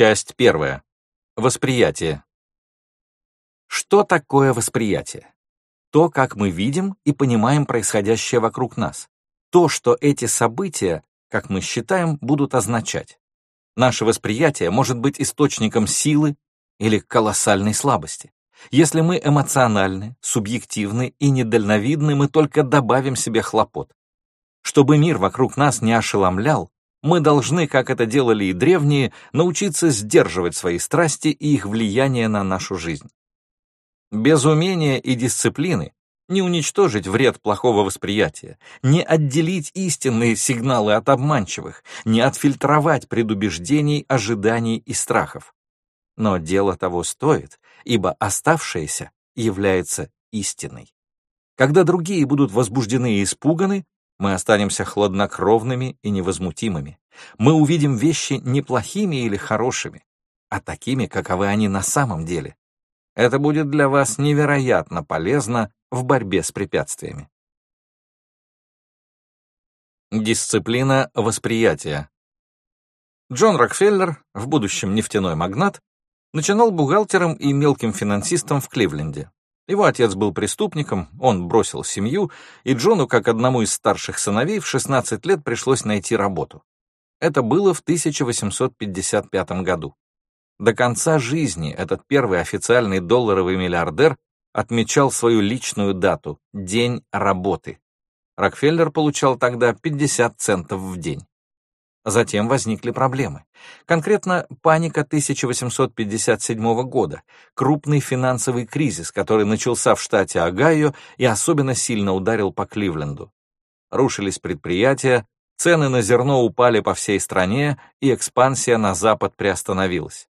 Часть первая. Восприятие. Что такое восприятие? То, как мы видим и понимаем происходящее вокруг нас. То, что эти события, как мы считаем, будут означать. Наше восприятие может быть источником силы или колоссальной слабости. Если мы эмоциональны, субъективны и недальновидны, мы только добавим себе хлопот. Чтобы мир вокруг нас не ошеломлял, мы должны, как это делали и древние, научиться сдерживать свои страсти и их влияние на нашу жизнь. Без умения и дисциплины не уничтожить вред плохого восприятия, не отделить истинные сигналы от обманчивых, не отфильтровать предубеждений, ожиданий и страхов. Но дело того стоит, ибо оставшееся является истиной. Когда другие будут возбуждены и испуганы, мы останемся хладнокровными и невозмутимыми. Мы увидим вещи не плохими или хорошими, а такими, каковы они на самом деле. Это будет для вас невероятно полезно в борьбе с препятствиями. Дисциплина восприятия. Джон Рокфеллер, в будущем нефтяной магнат, начинал бухгалтером и мелким финансистом в Кливленде. Его отец был преступником, он бросил семью, и Джону, как одному из старших сыновей, в 16 лет пришлось найти работу. Это было в 1855 году. До конца жизни этот первый официальный долларовый миллиардер отмечал свою личную дату — День работы. Рокфеллер получал тогда 50 центов в день. Затем возникли проблемы. Конкретно паника 1857 года, крупный финансовый кризис, который начался в штате Огайо и особенно сильно ударил по Кливленду. Рушились предприятия, цены на зерно упали по всей стране, и экспансия на запад приостановилась.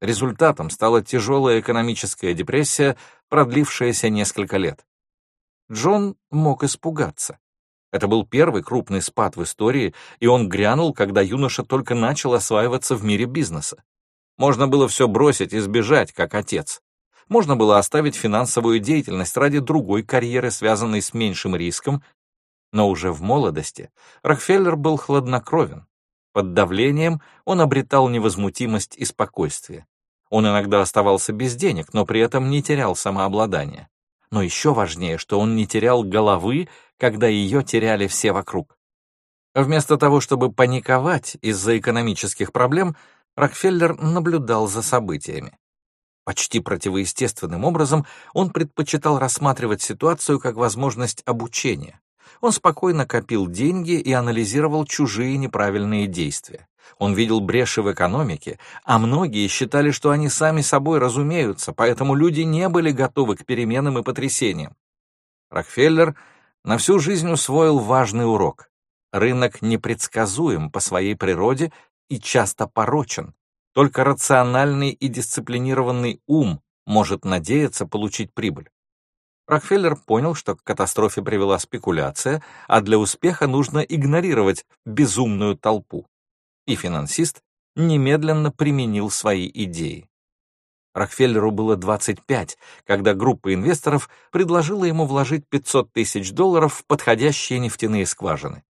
Результатом стала тяжелая экономическая депрессия, продлившаяся несколько лет. Джон мог испугаться. Это был первый крупный спад в истории, и он грянул, когда юноша только начал осваиваться в мире бизнеса. Можно было все бросить и сбежать, как отец. Можно было оставить финансовую деятельность ради другой карьеры, связанной с меньшим риском, но уже в молодости Рокфеллер был хладнокровен. Под давлением он обретал невозмутимость и спокойствие. Он иногда оставался без денег, но при этом не терял самообладание. Но еще важнее, что он не терял головы когда ее теряли все вокруг. Вместо того, чтобы паниковать из-за экономических проблем, Рокфеллер наблюдал за событиями. Почти противоестественным образом он предпочитал рассматривать ситуацию как возможность обучения. Он спокойно копил деньги и анализировал чужие неправильные действия. Он видел бреши в экономике, а многие считали, что они сами собой разумеются, поэтому люди не были готовы к переменам и потрясениям. Рокфеллер на всю жизнь усвоил важный урок. Рынок непредсказуем по своей природе и часто порочен. Только рациональный и дисциплинированный ум может надеяться получить прибыль. Рокфеллер понял, что к катастрофе привела спекуляция, а для успеха нужно игнорировать безумную толпу. И финансист немедленно применил свои идеи. Рокфеллеру было 25, когда группа инвесторов предложила ему вложить 500 тысяч долларов в подходящие нефтяные скважины.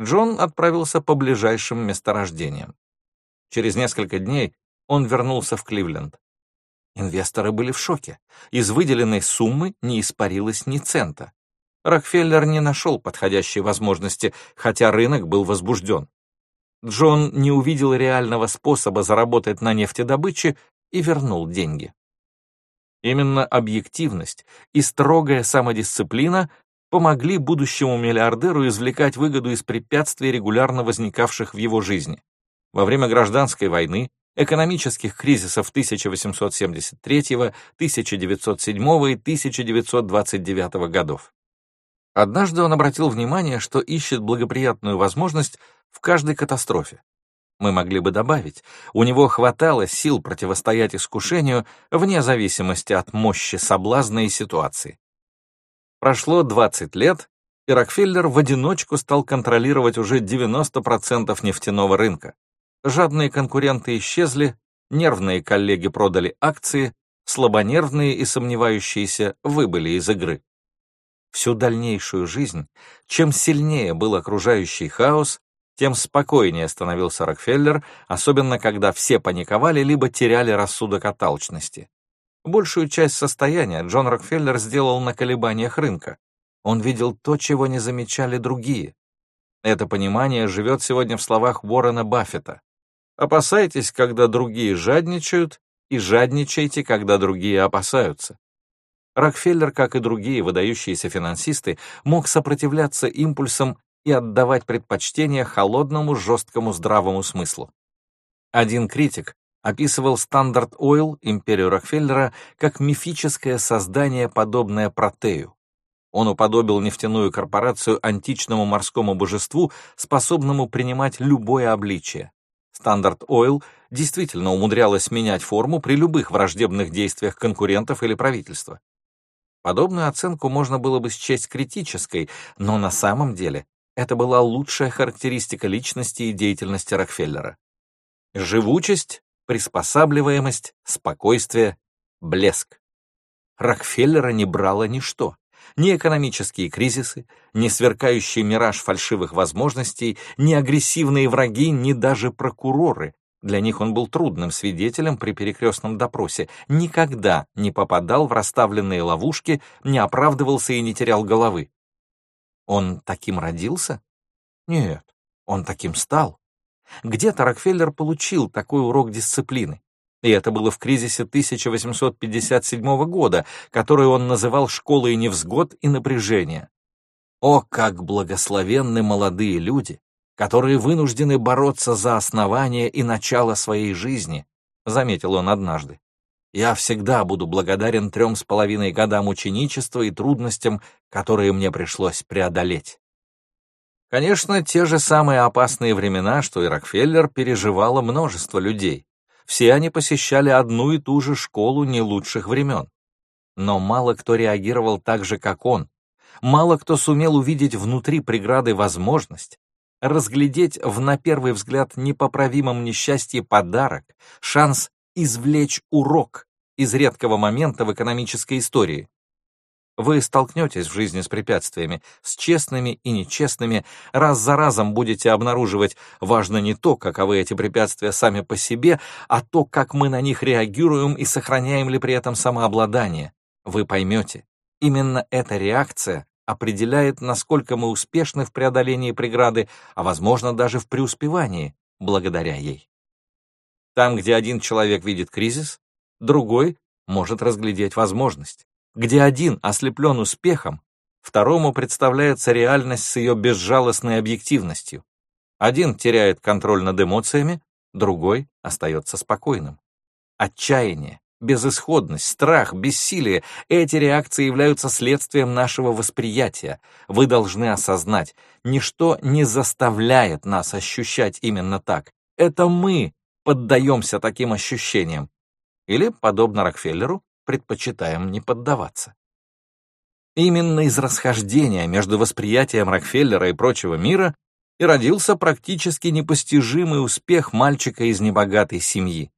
Джон отправился по ближайшим месторождениям. Через несколько дней он вернулся в Кливленд. Инвесторы были в шоке. Из выделенной суммы не испарилось ни цента. Рокфеллер не нашел подходящей возможности, хотя рынок был возбужден. Джон не увидел реального способа заработать на нефтедобыче и вернул деньги. Именно объективность и строгая самодисциплина помогли будущему миллиардеру извлекать выгоду из препятствий, регулярно возникавших в его жизни. Во время гражданской войны, экономических кризисов 1873, 1907 и 1929 годов. Однажды он обратил внимание, что ищет благоприятную возможность в каждой катастрофе, мы могли бы добавить, у него хватало сил противостоять искушению вне зависимости от мощи соблазна и ситуации. Прошло 20 лет, и Рокфеллер в одиночку стал контролировать уже 90% нефтяного рынка. Жадные конкуренты исчезли, нервные коллеги продали акции, слабонервные и сомневающиеся выбыли из игры. Всю дальнейшую жизнь, чем сильнее был окружающий хаос, тем спокойнее становился Рокфеллер, особенно когда все паниковали либо теряли рассудок от алчности. Большую часть состояния Джон Рокфеллер сделал на колебаниях рынка. Он видел то, чего не замечали другие. Это понимание живет сегодня в словах Уоррена Баффета. «Опасайтесь, когда другие жадничают, и жадничайте, когда другие опасаются». Рокфеллер, как и другие выдающиеся финансисты, мог сопротивляться импульсам и отдавать предпочтение холодному, жесткому, здравому смыслу. Один критик описывал Standard Oil, империю Рокфеллера, как мифическое создание, подобное Протею. Он уподобил нефтяную корпорацию античному морскому божеству, способному принимать любое обличие. Standard Oil действительно умудрялась менять форму при любых враждебных действиях конкурентов или правительства. Подобную оценку можно было бы счесть критической, но на самом деле это была лучшая характеристика личности и деятельности Рокфеллера. Живучесть, приспосабливаемость, спокойствие, блеск. Рокфеллера не брало ничто. Ни экономические кризисы, ни сверкающий мираж фальшивых возможностей, ни агрессивные враги, ни даже прокуроры, для них он был трудным свидетелем при перекрестном допросе, никогда не попадал в расставленные ловушки, не оправдывался и не терял головы. Он таким родился? Нет, он таким стал. Где-то Рокфеллер получил такой урок дисциплины. И это было в кризисе 1857 года, который он называл «школой невзгод и напряжения». О, как благословенны молодые люди, которые вынуждены бороться за основание и начало своей жизни, заметил он однажды. Я всегда буду благодарен трем с половиной годам ученичества и трудностям, которые мне пришлось преодолеть. Конечно, те же самые опасные времена, что и Рокфеллер, переживало множество людей. Все они посещали одну и ту же школу не лучших времен. Но мало кто реагировал так же, как он. Мало кто сумел увидеть внутри преграды возможность, разглядеть в на первый взгляд непоправимом несчастье подарок, шанс извлечь урок из редкого момента в экономической истории. Вы столкнетесь в жизни с препятствиями, с честными и нечестными, раз за разом будете обнаруживать, важно не то, каковы эти препятствия сами по себе, а то, как мы на них реагируем и сохраняем ли при этом самообладание. Вы поймете, именно эта реакция определяет, насколько мы успешны в преодолении преграды, а, возможно, даже в преуспевании благодаря ей. Там, где один человек видит кризис, другой может разглядеть возможность. Где один ослеплен успехом, второму представляется реальность с ее безжалостной объективностью. Один теряет контроль над эмоциями, другой остается спокойным. Отчаяние, Безысходность, страх, бессилие — эти реакции являются следствием нашего восприятия. Вы должны осознать, ничто не заставляет нас ощущать именно так. Это мы поддаемся таким ощущениям. Или, подобно Рокфеллеру, предпочитаем не поддаваться. Именно из расхождения между восприятием Рокфеллера и прочего мира и родился практически непостижимый успех мальчика из небогатой семьи.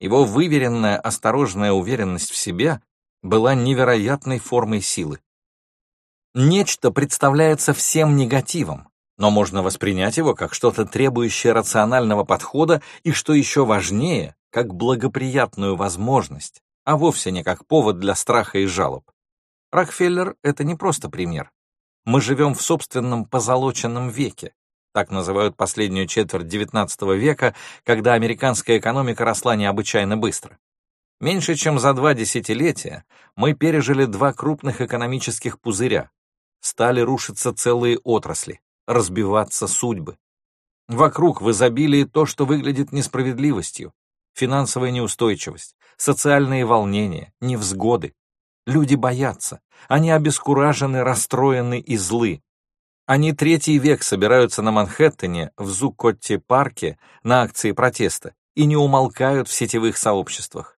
Его выверенная, осторожная уверенность в себе была невероятной формой силы. Нечто представляется всем негативом, но можно воспринять его как что-то требующее рационального подхода и, что еще важнее, как благоприятную возможность, а вовсе не как повод для страха и жалоб. Рокфеллер — это не просто пример. Мы живем в собственном позолоченном веке, так называют последнюю четверть XIX века, когда американская экономика росла необычайно быстро. Меньше чем за два десятилетия мы пережили два крупных экономических пузыря. Стали рушиться целые отрасли, разбиваться судьбы. Вокруг в изобилии то, что выглядит несправедливостью, финансовая неустойчивость, социальные волнения, невзгоды. Люди боятся, они обескуражены, расстроены и злы, они третий век собираются на Манхэттене, в Зукотте-парке, на акции протеста и не умолкают в сетевых сообществах.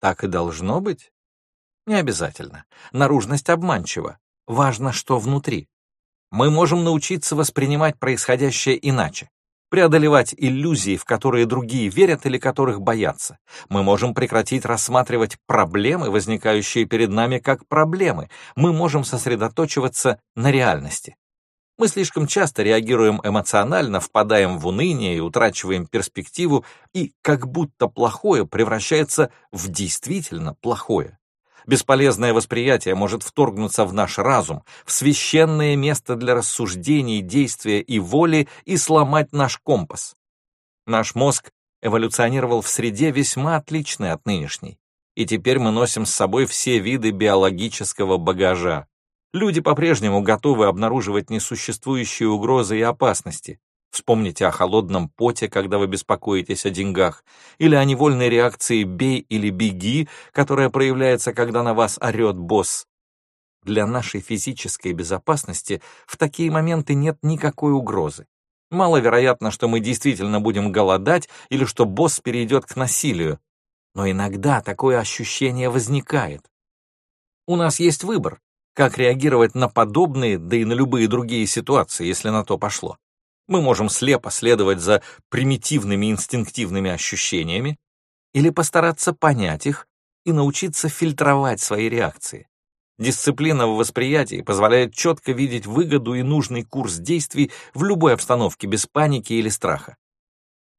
Так и должно быть? Не обязательно. Наружность обманчива. Важно, что внутри. Мы можем научиться воспринимать происходящее иначе, преодолевать иллюзии, в которые другие верят или которых боятся. Мы можем прекратить рассматривать проблемы, возникающие перед нами, как проблемы. Мы можем сосредоточиваться на реальности. Мы слишком часто реагируем эмоционально, впадаем в уныние и утрачиваем перспективу, и как будто плохое превращается в действительно плохое. Бесполезное восприятие может вторгнуться в наш разум, в священное место для рассуждений, действия и воли и сломать наш компас. Наш мозг эволюционировал в среде весьма отличной от нынешней, и теперь мы носим с собой все виды биологического багажа. Люди по-прежнему готовы обнаруживать несуществующие угрозы и опасности. Вспомните о холодном поте, когда вы беспокоитесь о деньгах, или о невольной реакции «бей» или «беги», которая проявляется, когда на вас орет босс. Для нашей физической безопасности в такие моменты нет никакой угрозы. Маловероятно, что мы действительно будем голодать или что босс перейдет к насилию. Но иногда такое ощущение возникает. У нас есть выбор как реагировать на подобные, да и на любые другие ситуации, если на то пошло. Мы можем слепо следовать за примитивными инстинктивными ощущениями или постараться понять их и научиться фильтровать свои реакции. Дисциплина в восприятии позволяет четко видеть выгоду и нужный курс действий в любой обстановке без паники или страха.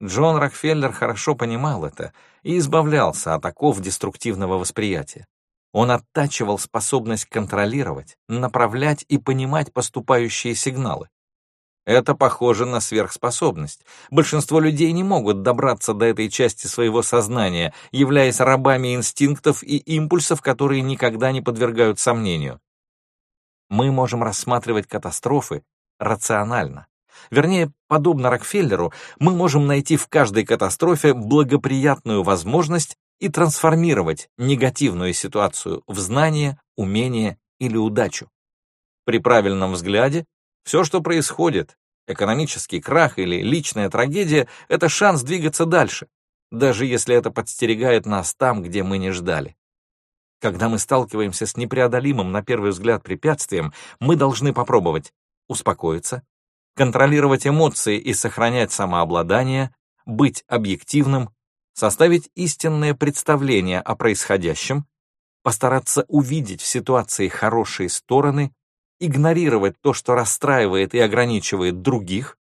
Джон Рокфеллер хорошо понимал это и избавлялся от оков деструктивного восприятия. Он оттачивал способность контролировать, направлять и понимать поступающие сигналы. Это похоже на сверхспособность. Большинство людей не могут добраться до этой части своего сознания, являясь рабами инстинктов и импульсов, которые никогда не подвергают сомнению. Мы можем рассматривать катастрофы рационально. Вернее, подобно Рокфеллеру, мы можем найти в каждой катастрофе благоприятную возможность и трансформировать негативную ситуацию в знание, умение или удачу. При правильном взгляде все, что происходит, экономический крах или личная трагедия, это шанс двигаться дальше, даже если это подстерегает нас там, где мы не ждали. Когда мы сталкиваемся с непреодолимым на первый взгляд препятствием, мы должны попробовать успокоиться, контролировать эмоции и сохранять самообладание, быть объективным, составить истинное представление о происходящем, постараться увидеть в ситуации хорошие стороны, игнорировать то, что расстраивает и ограничивает других,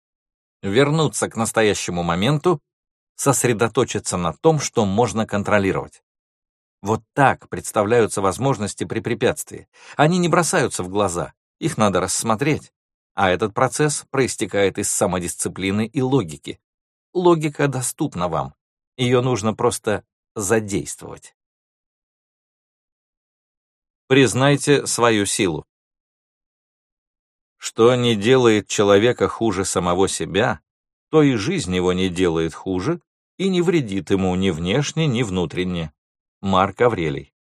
вернуться к настоящему моменту, сосредоточиться на том, что можно контролировать. Вот так представляются возможности при препятствии. Они не бросаются в глаза, их надо рассмотреть. А этот процесс проистекает из самодисциплины и логики. Логика доступна вам. Ее нужно просто задействовать. Признайте свою силу. Что не делает человека хуже самого себя, то и жизнь его не делает хуже и не вредит ему ни внешне, ни внутренне. Марк Аврелий.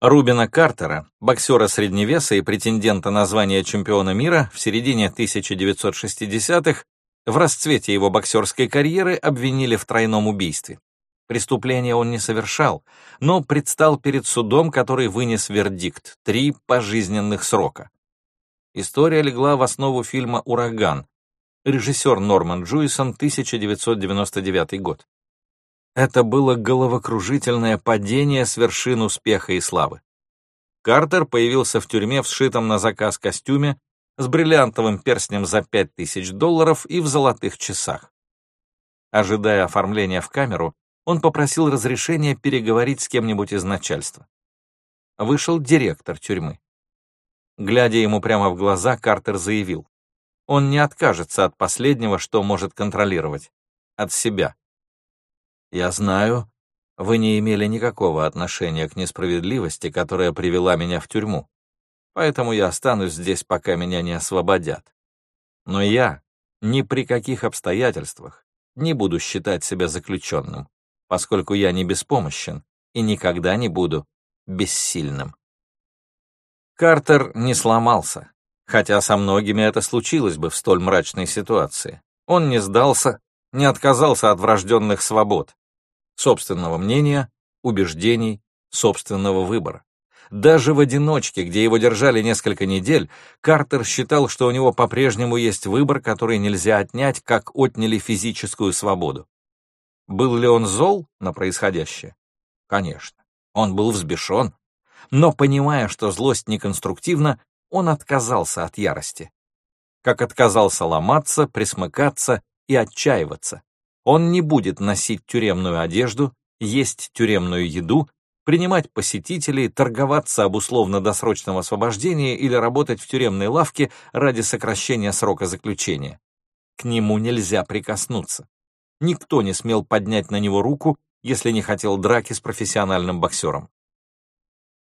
Рубина Картера, боксера средневеса и претендента на звание чемпиона мира в середине 1960-х, в расцвете его боксерской карьеры обвинили в тройном убийстве. Преступление он не совершал, но предстал перед судом, который вынес вердикт — три пожизненных срока. История легла в основу фильма «Ураган», режиссер Норман Джуисон, 1999 год. Это было головокружительное падение с вершин успеха и славы. Картер появился в тюрьме в сшитом на заказ костюме, с бриллиантовым перстнем за 5000 долларов и в золотых часах. Ожидая оформления в камеру, он попросил разрешения переговорить с кем-нибудь из начальства. Вышел директор тюрьмы. Глядя ему прямо в глаза, Картер заявил, он не откажется от последнего, что может контролировать, от себя. «Я знаю, вы не имели никакого отношения к несправедливости, которая привела меня в тюрьму поэтому я останусь здесь, пока меня не освободят. Но я ни при каких обстоятельствах не буду считать себя заключенным, поскольку я не беспомощен и никогда не буду бессильным. Картер не сломался, хотя со многими это случилось бы в столь мрачной ситуации. Он не сдался, не отказался от врожденных свобод, собственного мнения, убеждений, собственного выбора. Даже в одиночке, где его держали несколько недель, Картер считал, что у него по-прежнему есть выбор, который нельзя отнять, как отняли физическую свободу. Был ли он зол на происходящее? Конечно. Он был взбешен. Но, понимая, что злость неконструктивна, он отказался от ярости. Как отказался ломаться, присмыкаться и отчаиваться. Он не будет носить тюремную одежду, есть тюремную еду, принимать посетителей, торговаться об условно-досрочном освобождении или работать в тюремной лавке ради сокращения срока заключения. К нему нельзя прикоснуться. Никто не смел поднять на него руку, если не хотел драки с профессиональным боксером.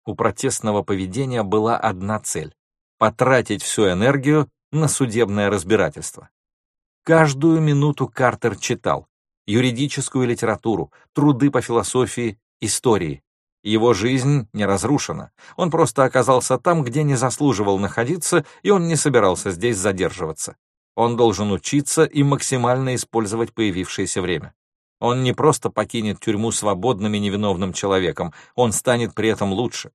У протестного поведения была одна цель — потратить всю энергию на судебное разбирательство. Каждую минуту Картер читал юридическую литературу, труды по философии, истории. Его жизнь не разрушена. Он просто оказался там, где не заслуживал находиться, и он не собирался здесь задерживаться. Он должен учиться и максимально использовать появившееся время. Он не просто покинет тюрьму свободным и невиновным человеком, он станет при этом лучше.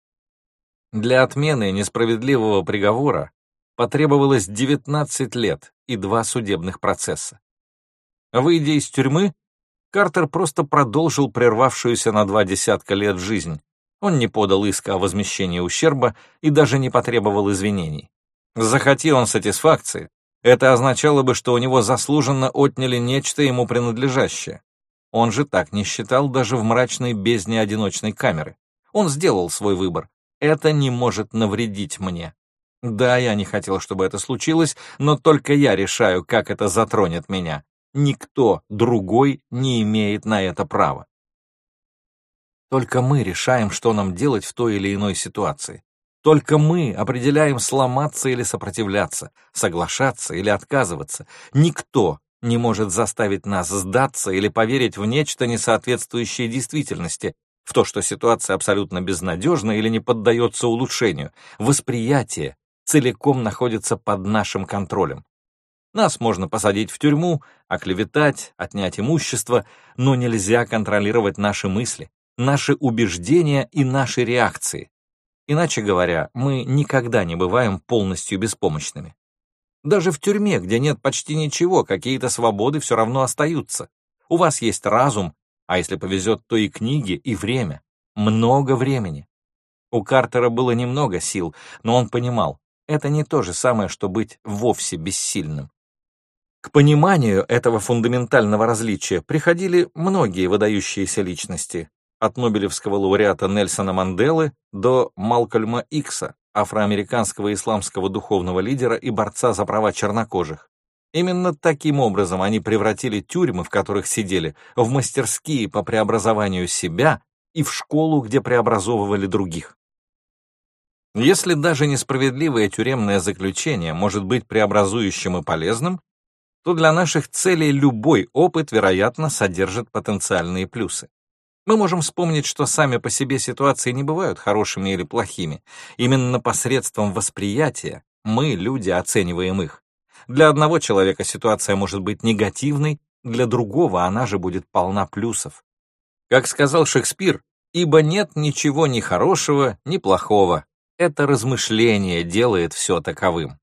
Для отмены несправедливого приговора потребовалось 19 лет и два судебных процесса. Выйдя из тюрьмы, Картер просто продолжил прервавшуюся на два десятка лет жизнь. Он не подал иска о возмещении ущерба и даже не потребовал извинений. Захоти он сатисфакции, это означало бы, что у него заслуженно отняли нечто ему принадлежащее. Он же так не считал даже в мрачной бездне одиночной камеры. Он сделал свой выбор. Это не может навредить мне. Да, я не хотел, чтобы это случилось, но только я решаю, как это затронет меня. Никто другой не имеет на это права. Только мы решаем, что нам делать в той или иной ситуации. Только мы определяем сломаться или сопротивляться, соглашаться или отказываться. Никто не может заставить нас сдаться или поверить в нечто несоответствующее действительности, в то, что ситуация абсолютно безнадежна или не поддается улучшению. Восприятие целиком находится под нашим контролем. Нас можно посадить в тюрьму, оклеветать, отнять имущество, но нельзя контролировать наши мысли, наши убеждения и наши реакции. Иначе говоря, мы никогда не бываем полностью беспомощными. Даже в тюрьме, где нет почти ничего, какие-то свободы все равно остаются. У вас есть разум, а если повезет, то и книги, и время. Много времени. У Картера было немного сил, но он понимал, это не то же самое, что быть вовсе бессильным. К пониманию этого фундаментального различия приходили многие выдающиеся личности, от нобелевского лауреата Нельсона Манделы до Малкольма Икса, афроамериканского исламского духовного лидера и борца за права чернокожих. Именно таким образом они превратили тюрьмы, в которых сидели, в мастерские по преобразованию себя и в школу, где преобразовывали других. Если даже несправедливое тюремное заключение может быть преобразующим и полезным, то для наших целей любой опыт, вероятно, содержит потенциальные плюсы. Мы можем вспомнить, что сами по себе ситуации не бывают хорошими или плохими. Именно посредством восприятия мы, люди, оцениваем их. Для одного человека ситуация может быть негативной, для другого она же будет полна плюсов. Как сказал Шекспир, «Ибо нет ничего ни хорошего, ни плохого. Это размышление делает все таковым».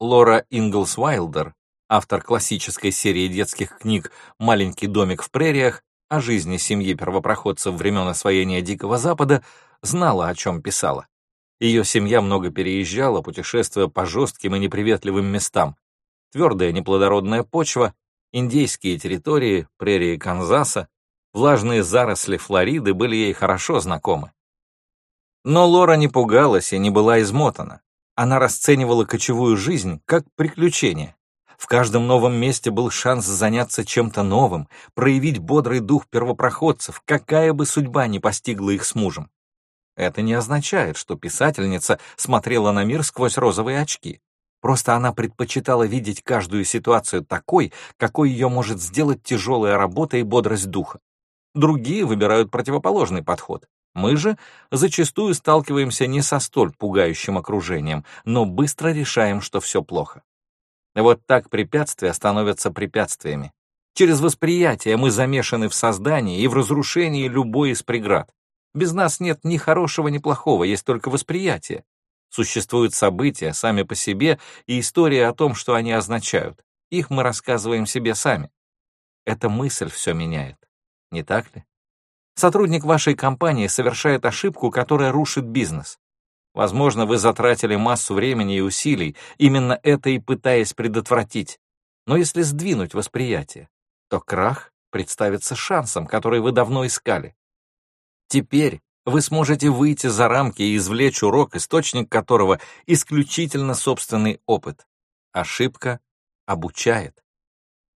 Лора Инглс Уайлдер, автор классической серии детских книг «Маленький домик в прериях», о жизни семьи первопроходцев времен освоения Дикого Запада, знала, о чем писала. Ее семья много переезжала, путешествуя по жестким и неприветливым местам. Твердая неплодородная почва, индейские территории, прерии Канзаса, влажные заросли Флориды были ей хорошо знакомы. Но Лора не пугалась и не была измотана. Она расценивала кочевую жизнь как приключение. В каждом новом месте был шанс заняться чем-то новым, проявить бодрый дух первопроходцев, какая бы судьба ни постигла их с мужем. Это не означает, что писательница смотрела на мир сквозь розовые очки. Просто она предпочитала видеть каждую ситуацию такой, какой ее может сделать тяжелая работа и бодрость духа. Другие выбирают противоположный подход. Мы же зачастую сталкиваемся не со столь пугающим окружением, но быстро решаем, что все плохо. Вот так препятствия становятся препятствиями. Через восприятие мы замешаны в создании и в разрушении любой из преград. Без нас нет ни хорошего, ни плохого, есть только восприятие. Существуют события сами по себе и история о том, что они означают. Их мы рассказываем себе сами. Эта мысль все меняет. Не так ли? Сотрудник вашей компании совершает ошибку, которая рушит бизнес. Возможно, вы затратили массу времени и усилий, именно это и пытаясь предотвратить. Но если сдвинуть восприятие, то крах представится шансом, который вы давно искали. Теперь вы сможете выйти за рамки и извлечь урок, источник которого исключительно собственный опыт. Ошибка обучает.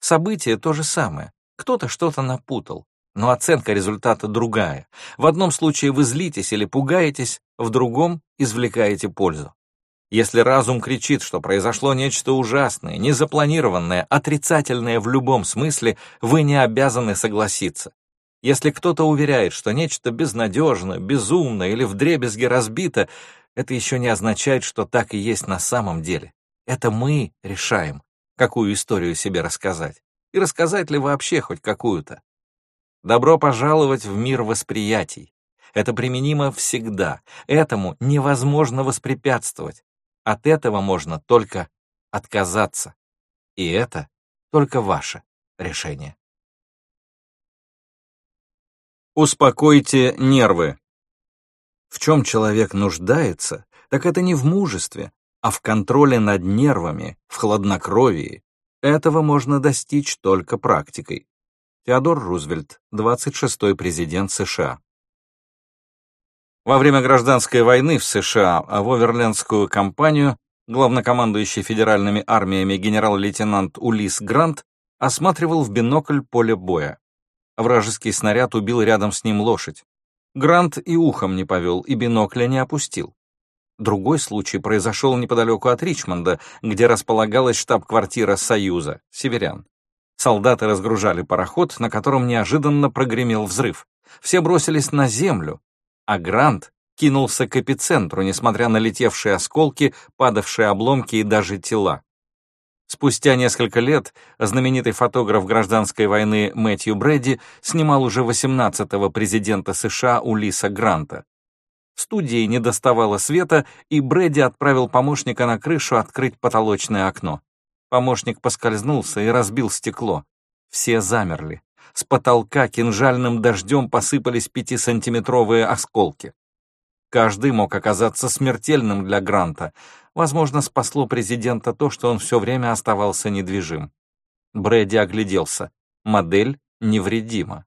Событие то же самое. Кто-то что-то напутал, но оценка результата другая. В одном случае вы злитесь или пугаетесь, в другом извлекаете пользу. Если разум кричит, что произошло нечто ужасное, незапланированное, отрицательное в любом смысле, вы не обязаны согласиться. Если кто-то уверяет, что нечто безнадежно, безумно или вдребезги разбито, это еще не означает, что так и есть на самом деле. Это мы решаем, какую историю себе рассказать. И рассказать ли вообще хоть какую-то. Добро пожаловать в мир восприятий. Это применимо всегда. Этому невозможно воспрепятствовать. От этого можно только отказаться. И это только ваше решение. Успокойте нервы. В чем человек нуждается, так это не в мужестве, а в контроле над нервами, в хладнокровии. Этого можно достичь только практикой. Теодор Рузвельт, 26-й президент США. Во время гражданской войны в США в Оверлендскую кампанию главнокомандующий федеральными армиями генерал-лейтенант Улис Грант осматривал в бинокль поле боя. Вражеский снаряд убил рядом с ним лошадь. Грант и ухом не повел, и бинокля не опустил. Другой случай произошел неподалеку от Ричмонда, где располагалась штаб-квартира Союза, северян. Солдаты разгружали пароход, на котором неожиданно прогремел взрыв. Все бросились на землю, а Грант кинулся к эпицентру, несмотря на летевшие осколки, падавшие обломки и даже тела. Спустя несколько лет знаменитый фотограф гражданской войны Мэтью Брэди снимал уже 18-го президента США Улиса Гранта. В студии не доставало света, и Брэди отправил помощника на крышу открыть потолочное окно. Помощник поскользнулся и разбил стекло. Все замерли. С потолка кинжальным дождем посыпались пятисантиметровые осколки. Каждый мог оказаться смертельным для Гранта, Возможно, спасло президента то, что он все время оставался недвижим. Брэди огляделся. Модель невредима.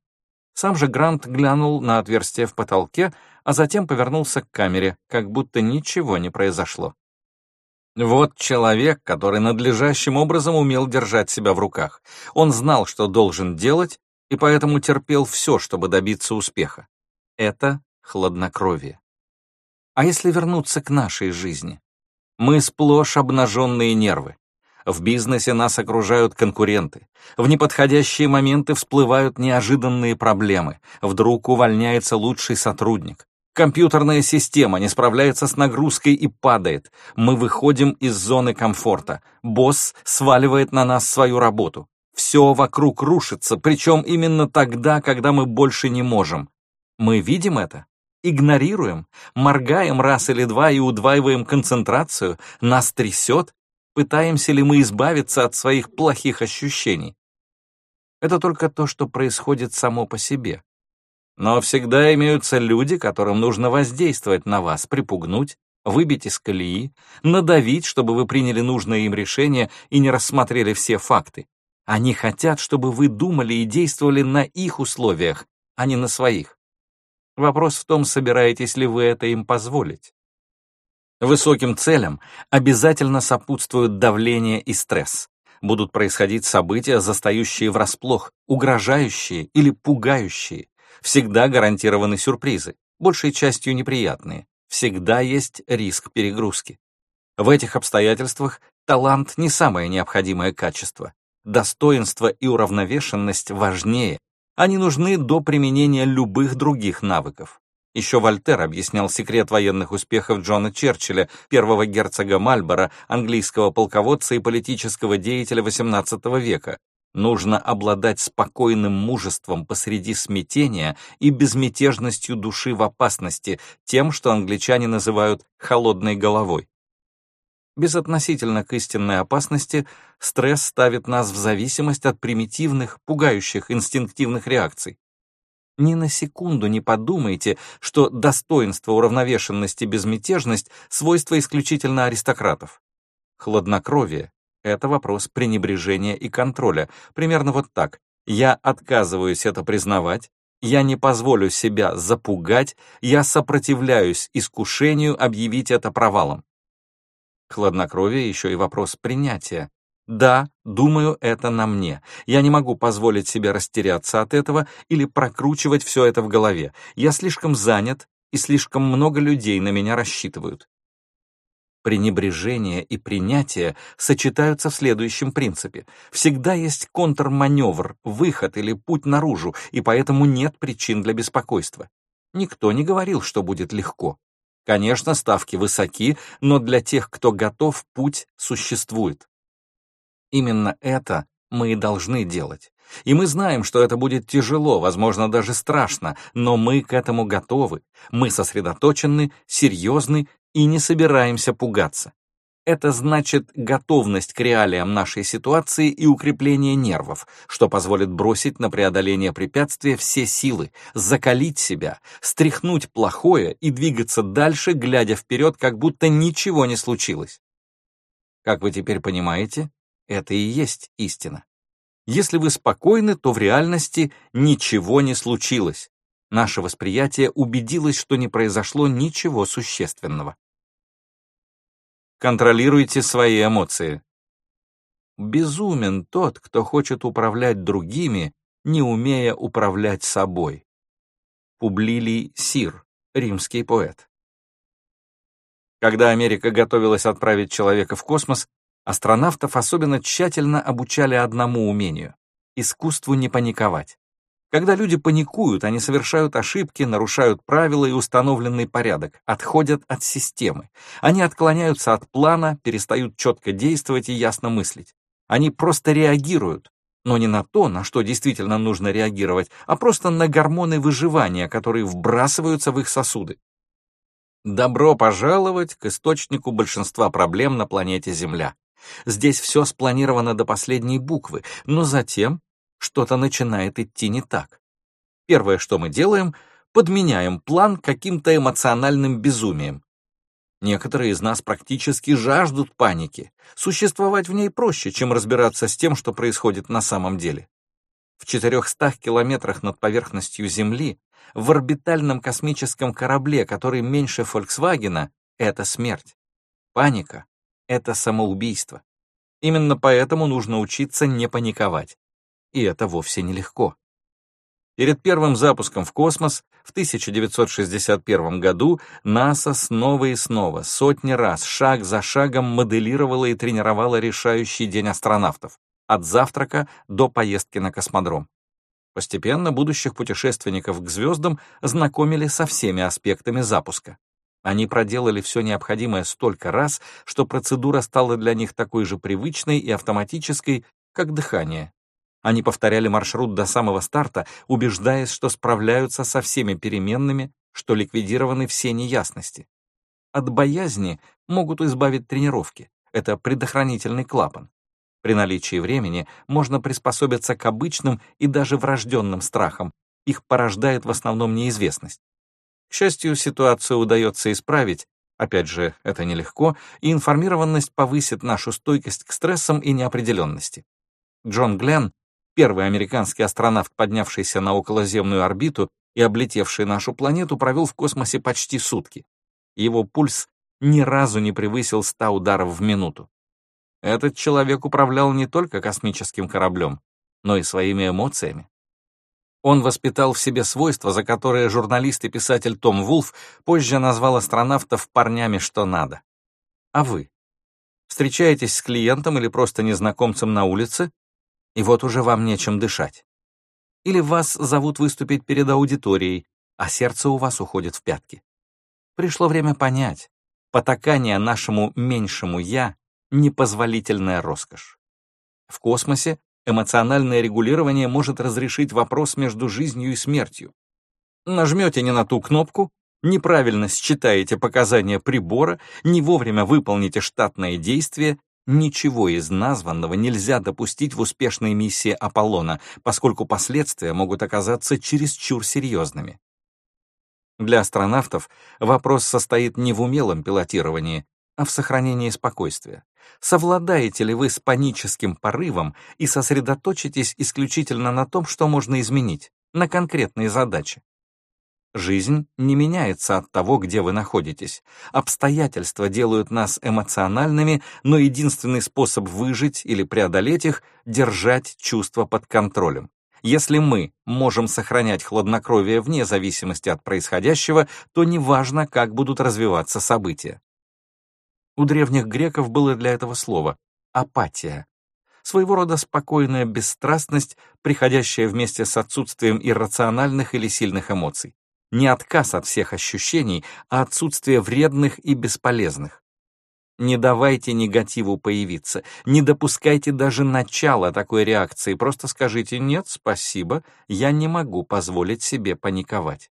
Сам же Грант глянул на отверстие в потолке, а затем повернулся к камере, как будто ничего не произошло. Вот человек, который надлежащим образом умел держать себя в руках. Он знал, что должен делать, и поэтому терпел все, чтобы добиться успеха. Это хладнокровие. А если вернуться к нашей жизни? Мы сплошь обнаженные нервы. В бизнесе нас окружают конкуренты. В неподходящие моменты всплывают неожиданные проблемы. Вдруг увольняется лучший сотрудник. Компьютерная система не справляется с нагрузкой и падает. Мы выходим из зоны комфорта. Босс сваливает на нас свою работу. Все вокруг рушится, причем именно тогда, когда мы больше не можем. Мы видим это? игнорируем, моргаем раз или два и удваиваем концентрацию, нас трясет, пытаемся ли мы избавиться от своих плохих ощущений. Это только то, что происходит само по себе. Но всегда имеются люди, которым нужно воздействовать на вас, припугнуть, выбить из колеи, надавить, чтобы вы приняли нужное им решение и не рассмотрели все факты. Они хотят, чтобы вы думали и действовали на их условиях, а не на своих. Вопрос в том, собираетесь ли вы это им позволить. Высоким целям обязательно сопутствуют давление и стресс. Будут происходить события, застающие врасплох, угрожающие или пугающие. Всегда гарантированы сюрпризы, большей частью неприятные. Всегда есть риск перегрузки. В этих обстоятельствах талант не самое необходимое качество. Достоинство и уравновешенность важнее, они нужны до применения любых других навыков. Еще Вольтер объяснял секрет военных успехов Джона Черчилля, первого герцога Мальборо, английского полководца и политического деятеля XVIII века. Нужно обладать спокойным мужеством посреди смятения и безмятежностью души в опасности, тем, что англичане называют «холодной головой». Безотносительно к истинной опасности, стресс ставит нас в зависимость от примитивных, пугающих инстинктивных реакций. Ни на секунду не подумайте, что достоинство, уравновешенность и безмятежность — свойства исключительно аристократов. Хладнокровие — это вопрос пренебрежения и контроля. Примерно вот так. Я отказываюсь это признавать, я не позволю себя запугать, я сопротивляюсь искушению объявить это провалом. Хладнокровие еще и вопрос принятия. Да, думаю, это на мне. Я не могу позволить себе растеряться от этого или прокручивать все это в голове. Я слишком занят, и слишком много людей на меня рассчитывают. Пренебрежение и принятие сочетаются в следующем принципе. Всегда есть контрманевр, выход или путь наружу, и поэтому нет причин для беспокойства. Никто не говорил, что будет легко. Конечно, ставки высоки, но для тех, кто готов, путь существует. Именно это мы и должны делать. И мы знаем, что это будет тяжело, возможно, даже страшно, но мы к этому готовы. Мы сосредоточены, серьезны и не собираемся пугаться. Это значит готовность к реалиям нашей ситуации и укрепление нервов, что позволит бросить на преодоление препятствия все силы, закалить себя, стряхнуть плохое и двигаться дальше, глядя вперед, как будто ничего не случилось. Как вы теперь понимаете, это и есть истина. Если вы спокойны, то в реальности ничего не случилось. Наше восприятие убедилось, что не произошло ничего существенного. Контролируйте свои эмоции. Безумен тот, кто хочет управлять другими, не умея управлять собой. Публилий Сир, римский поэт. Когда Америка готовилась отправить человека в космос, Астронавтов особенно тщательно обучали одному умению — искусству не паниковать. Когда люди паникуют, они совершают ошибки, нарушают правила и установленный порядок, отходят от системы. Они отклоняются от плана, перестают четко действовать и ясно мыслить. Они просто реагируют, но не на то, на что действительно нужно реагировать, а просто на гормоны выживания, которые вбрасываются в их сосуды. Добро пожаловать к источнику большинства проблем на планете Земля. Здесь все спланировано до последней буквы, но затем что-то начинает идти не так. Первое, что мы делаем, подменяем план каким-то эмоциональным безумием. Некоторые из нас практически жаждут паники. Существовать в ней проще, чем разбираться с тем, что происходит на самом деле. В 400 километрах над поверхностью Земли, в орбитальном космическом корабле, который меньше Фольксвагена, это смерть. Паника это самоубийство. Именно поэтому нужно учиться не паниковать. И это вовсе нелегко. Перед первым запуском в космос в 1961 году НАСА снова и снова, сотни раз, шаг за шагом моделировала и тренировала решающий день астронавтов, от завтрака до поездки на космодром. Постепенно будущих путешественников к звездам знакомили со всеми аспектами запуска. Они проделали все необходимое столько раз, что процедура стала для них такой же привычной и автоматической, как дыхание. Они повторяли маршрут до самого старта, убеждаясь, что справляются со всеми переменными, что ликвидированы все неясности. От боязни могут избавить тренировки. Это предохранительный клапан. При наличии времени можно приспособиться к обычным и даже врожденным страхам. Их порождает в основном неизвестность. К счастью, ситуацию удается исправить, опять же, это нелегко, и информированность повысит нашу стойкость к стрессам и неопределенности. Джон Гленн, первый американский астронавт, поднявшийся на околоземную орбиту и облетевший нашу планету, провел в космосе почти сутки. Его пульс ни разу не превысил 100 ударов в минуту. Этот человек управлял не только космическим кораблем, но и своими эмоциями. Он воспитал в себе свойства, за которые журналист и писатель Том Вулф позже назвал астронавтов парнями что надо. А вы? Встречаетесь с клиентом или просто незнакомцем на улице, и вот уже вам нечем дышать. Или вас зовут выступить перед аудиторией, а сердце у вас уходит в пятки. Пришло время понять, потакание нашему меньшему «я» — непозволительная роскошь. В космосе Эмоциональное регулирование может разрешить вопрос между жизнью и смертью. Нажмете не на ту кнопку, неправильно считаете показания прибора, не вовремя выполните штатное действие, Ничего из названного нельзя допустить в успешной миссии Аполлона, поскольку последствия могут оказаться чересчур серьезными. Для астронавтов вопрос состоит не в умелом пилотировании, а в сохранении спокойствия. Совладаете ли вы с паническим порывом и сосредоточитесь исключительно на том, что можно изменить, на конкретные задачи? Жизнь не меняется от того, где вы находитесь. Обстоятельства делают нас эмоциональными, но единственный способ выжить или преодолеть их — держать чувства под контролем. Если мы можем сохранять хладнокровие вне зависимости от происходящего, то неважно, как будут развиваться события. У древних греков было для этого слово — апатия. Своего рода спокойная бесстрастность, приходящая вместе с отсутствием иррациональных или сильных эмоций не отказ от всех ощущений, а отсутствие вредных и бесполезных. Не давайте негативу появиться, не допускайте даже начала такой реакции, просто скажите «нет, спасибо, я не могу позволить себе паниковать».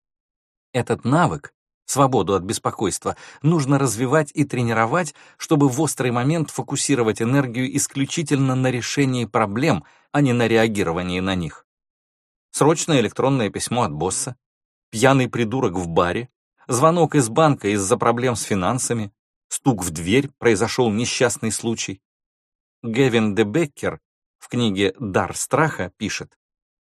Этот навык, свободу от беспокойства, нужно развивать и тренировать, чтобы в острый момент фокусировать энергию исключительно на решении проблем, а не на реагировании на них. Срочное электронное письмо от босса, пьяный придурок в баре, звонок из банка из-за проблем с финансами, стук в дверь, произошел несчастный случай. Гевин де Беккер в книге «Дар страха» пишет,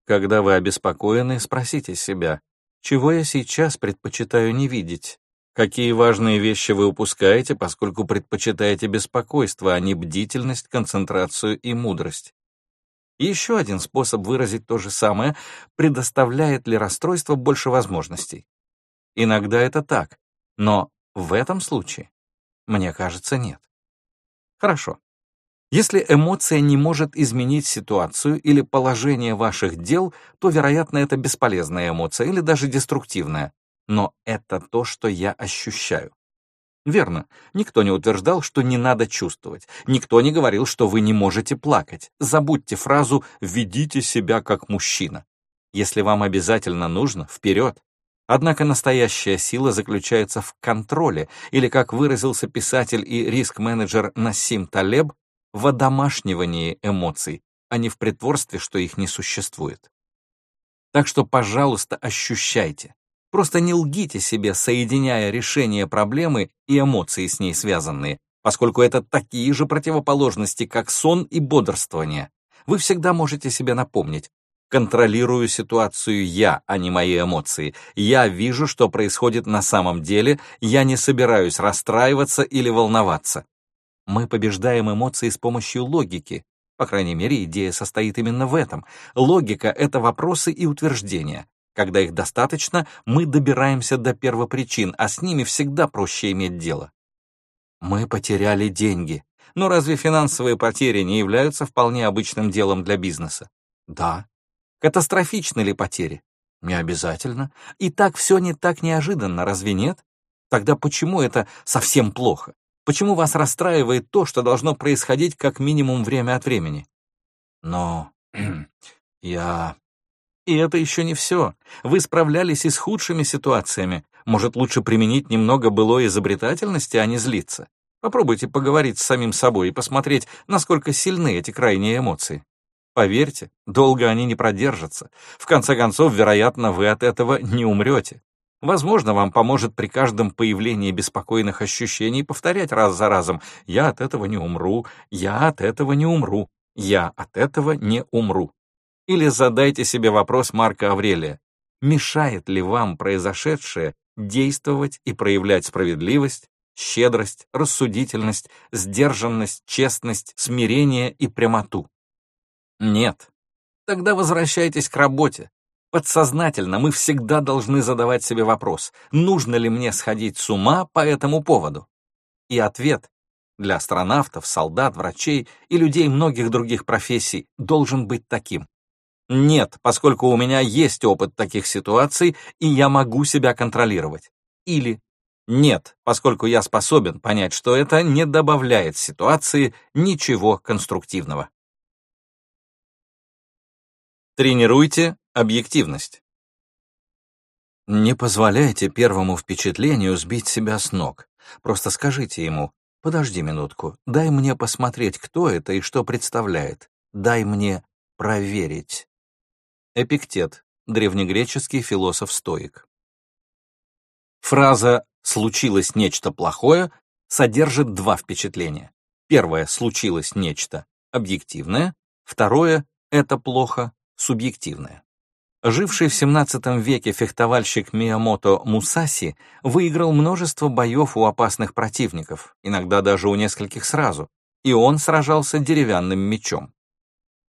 «Когда вы обеспокоены, спросите себя, чего я сейчас предпочитаю не видеть? Какие важные вещи вы упускаете, поскольку предпочитаете беспокойство, а не бдительность, концентрацию и мудрость? Еще один способ выразить то же самое — предоставляет ли расстройство больше возможностей. Иногда это так, но в этом случае, мне кажется, нет. Хорошо. Если эмоция не может изменить ситуацию или положение ваших дел, то, вероятно, это бесполезная эмоция или даже деструктивная. Но это то, что я ощущаю. Верно, никто не утверждал, что не надо чувствовать. Никто не говорил, что вы не можете плакать. Забудьте фразу «ведите себя как мужчина». Если вам обязательно нужно, вперед. Однако настоящая сила заключается в контроле, или, как выразился писатель и риск-менеджер Насим Талеб, в одомашнивании эмоций, а не в притворстве, что их не существует. Так что, пожалуйста, ощущайте. Просто не лгите себе, соединяя решение проблемы и эмоции с ней связанные, поскольку это такие же противоположности, как сон и бодрствование. Вы всегда можете себе напомнить, контролирую ситуацию я, а не мои эмоции. Я вижу, что происходит на самом деле, я не собираюсь расстраиваться или волноваться. Мы побеждаем эмоции с помощью логики. По крайней мере, идея состоит именно в этом. Логика — это вопросы и утверждения. Когда их достаточно, мы добираемся до первопричин, а с ними всегда проще иметь дело. Мы потеряли деньги. Но разве финансовые потери не являются вполне обычным делом для бизнеса? Да. Катастрофичны ли потери? Не обязательно. И так все не так неожиданно, разве нет? Тогда почему это совсем плохо? Почему вас расстраивает то, что должно происходить как минимум время от времени? Но я и это еще не все. Вы справлялись и с худшими ситуациями. Может, лучше применить немного былой изобретательности, а не злиться? Попробуйте поговорить с самим собой и посмотреть, насколько сильны эти крайние эмоции. Поверьте, долго они не продержатся. В конце концов, вероятно, вы от этого не умрете. Возможно, вам поможет при каждом появлении беспокойных ощущений повторять раз за разом «я от этого не умру», «я от этого не умру», «я от этого не умру». Или задайте себе вопрос Марка Аврелия. Мешает ли вам произошедшее действовать и проявлять справедливость, щедрость, рассудительность, сдержанность, честность, смирение и прямоту? Нет. Тогда возвращайтесь к работе. Подсознательно мы всегда должны задавать себе вопрос, нужно ли мне сходить с ума по этому поводу? И ответ для астронавтов, солдат, врачей и людей многих других профессий должен быть таким. Нет, поскольку у меня есть опыт таких ситуаций, и я могу себя контролировать. Или нет, поскольку я способен понять, что это не добавляет ситуации ничего конструктивного. Тренируйте объективность. Не позволяйте первому впечатлению сбить себя с ног. Просто скажите ему Подожди минутку, дай мне посмотреть, кто это и что представляет. Дай мне проверить. Эпиктет, древнегреческий философ-стоик. Фраза «случилось нечто плохое» содержит два впечатления. Первое «случилось нечто» объективное, второе «это плохо» субъективное. Живший в XVII веке фехтовальщик Миямото Мусаси выиграл множество боев у опасных противников, иногда даже у нескольких сразу, и он сражался деревянным мечом.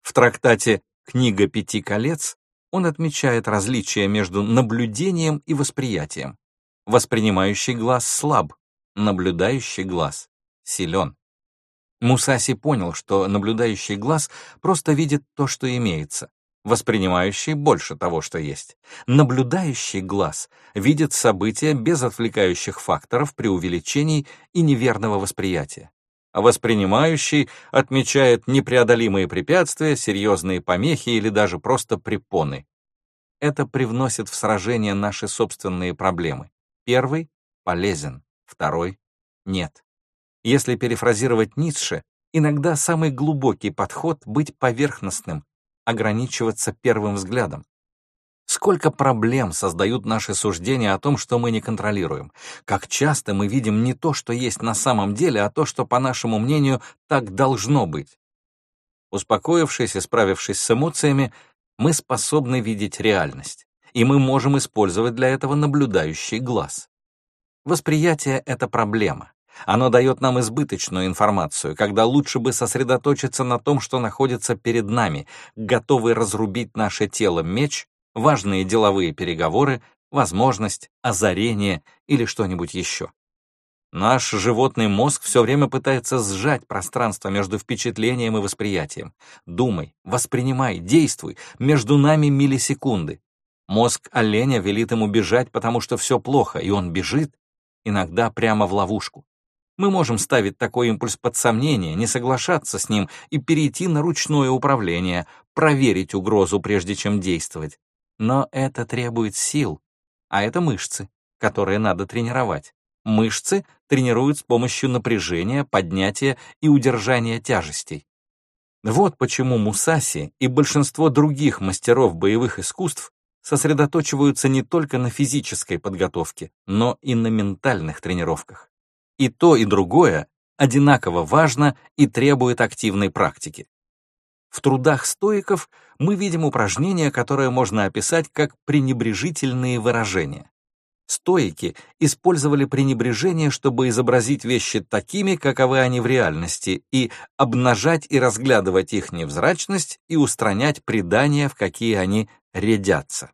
В трактате «Книга пяти колец» он отмечает различия между наблюдением и восприятием. Воспринимающий глаз слаб, наблюдающий глаз силен. Мусаси понял, что наблюдающий глаз просто видит то, что имеется, воспринимающий больше того, что есть. Наблюдающий глаз видит события без отвлекающих факторов, преувеличений и неверного восприятия. А воспринимающий отмечает непреодолимые препятствия, серьезные помехи или даже просто препоны. Это привносит в сражение наши собственные проблемы. Первый полезен, второй — нет. Если перефразировать Ницше, иногда самый глубокий подход — быть поверхностным, ограничиваться первым взглядом. Сколько проблем создают наши суждения о том, что мы не контролируем. Как часто мы видим не то, что есть на самом деле, а то, что, по нашему мнению, так должно быть. Успокоившись и справившись с эмоциями, мы способны видеть реальность, и мы можем использовать для этого наблюдающий глаз. Восприятие — это проблема. Оно дает нам избыточную информацию, когда лучше бы сосредоточиться на том, что находится перед нами, готовый разрубить наше тело меч, важные деловые переговоры, возможность, озарение или что-нибудь еще. Наш животный мозг все время пытается сжать пространство между впечатлением и восприятием. Думай, воспринимай, действуй, между нами миллисекунды. Мозг оленя велит ему бежать, потому что все плохо, и он бежит, иногда прямо в ловушку. Мы можем ставить такой импульс под сомнение, не соглашаться с ним и перейти на ручное управление, проверить угрозу, прежде чем действовать. Но это требует сил, а это мышцы, которые надо тренировать. Мышцы тренируют с помощью напряжения, поднятия и удержания тяжестей. Вот почему Мусаси и большинство других мастеров боевых искусств сосредоточиваются не только на физической подготовке, но и на ментальных тренировках. И то, и другое одинаково важно и требует активной практики. В трудах стоиков мы видим упражнения, которые можно описать как пренебрежительные выражения. Стоики использовали пренебрежение, чтобы изобразить вещи такими, каковы они в реальности, и обнажать и разглядывать их невзрачность и устранять предания, в какие они рядятся.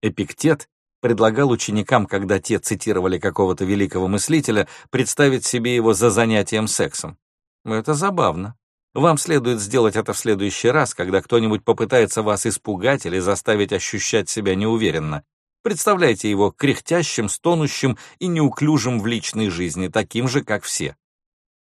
Эпиктет предлагал ученикам, когда те цитировали какого-то великого мыслителя, представить себе его за занятием сексом. Это забавно. Вам следует сделать это в следующий раз, когда кто-нибудь попытается вас испугать или заставить ощущать себя неуверенно. Представляйте его кряхтящим, стонущим и неуклюжим в личной жизни, таким же, как все.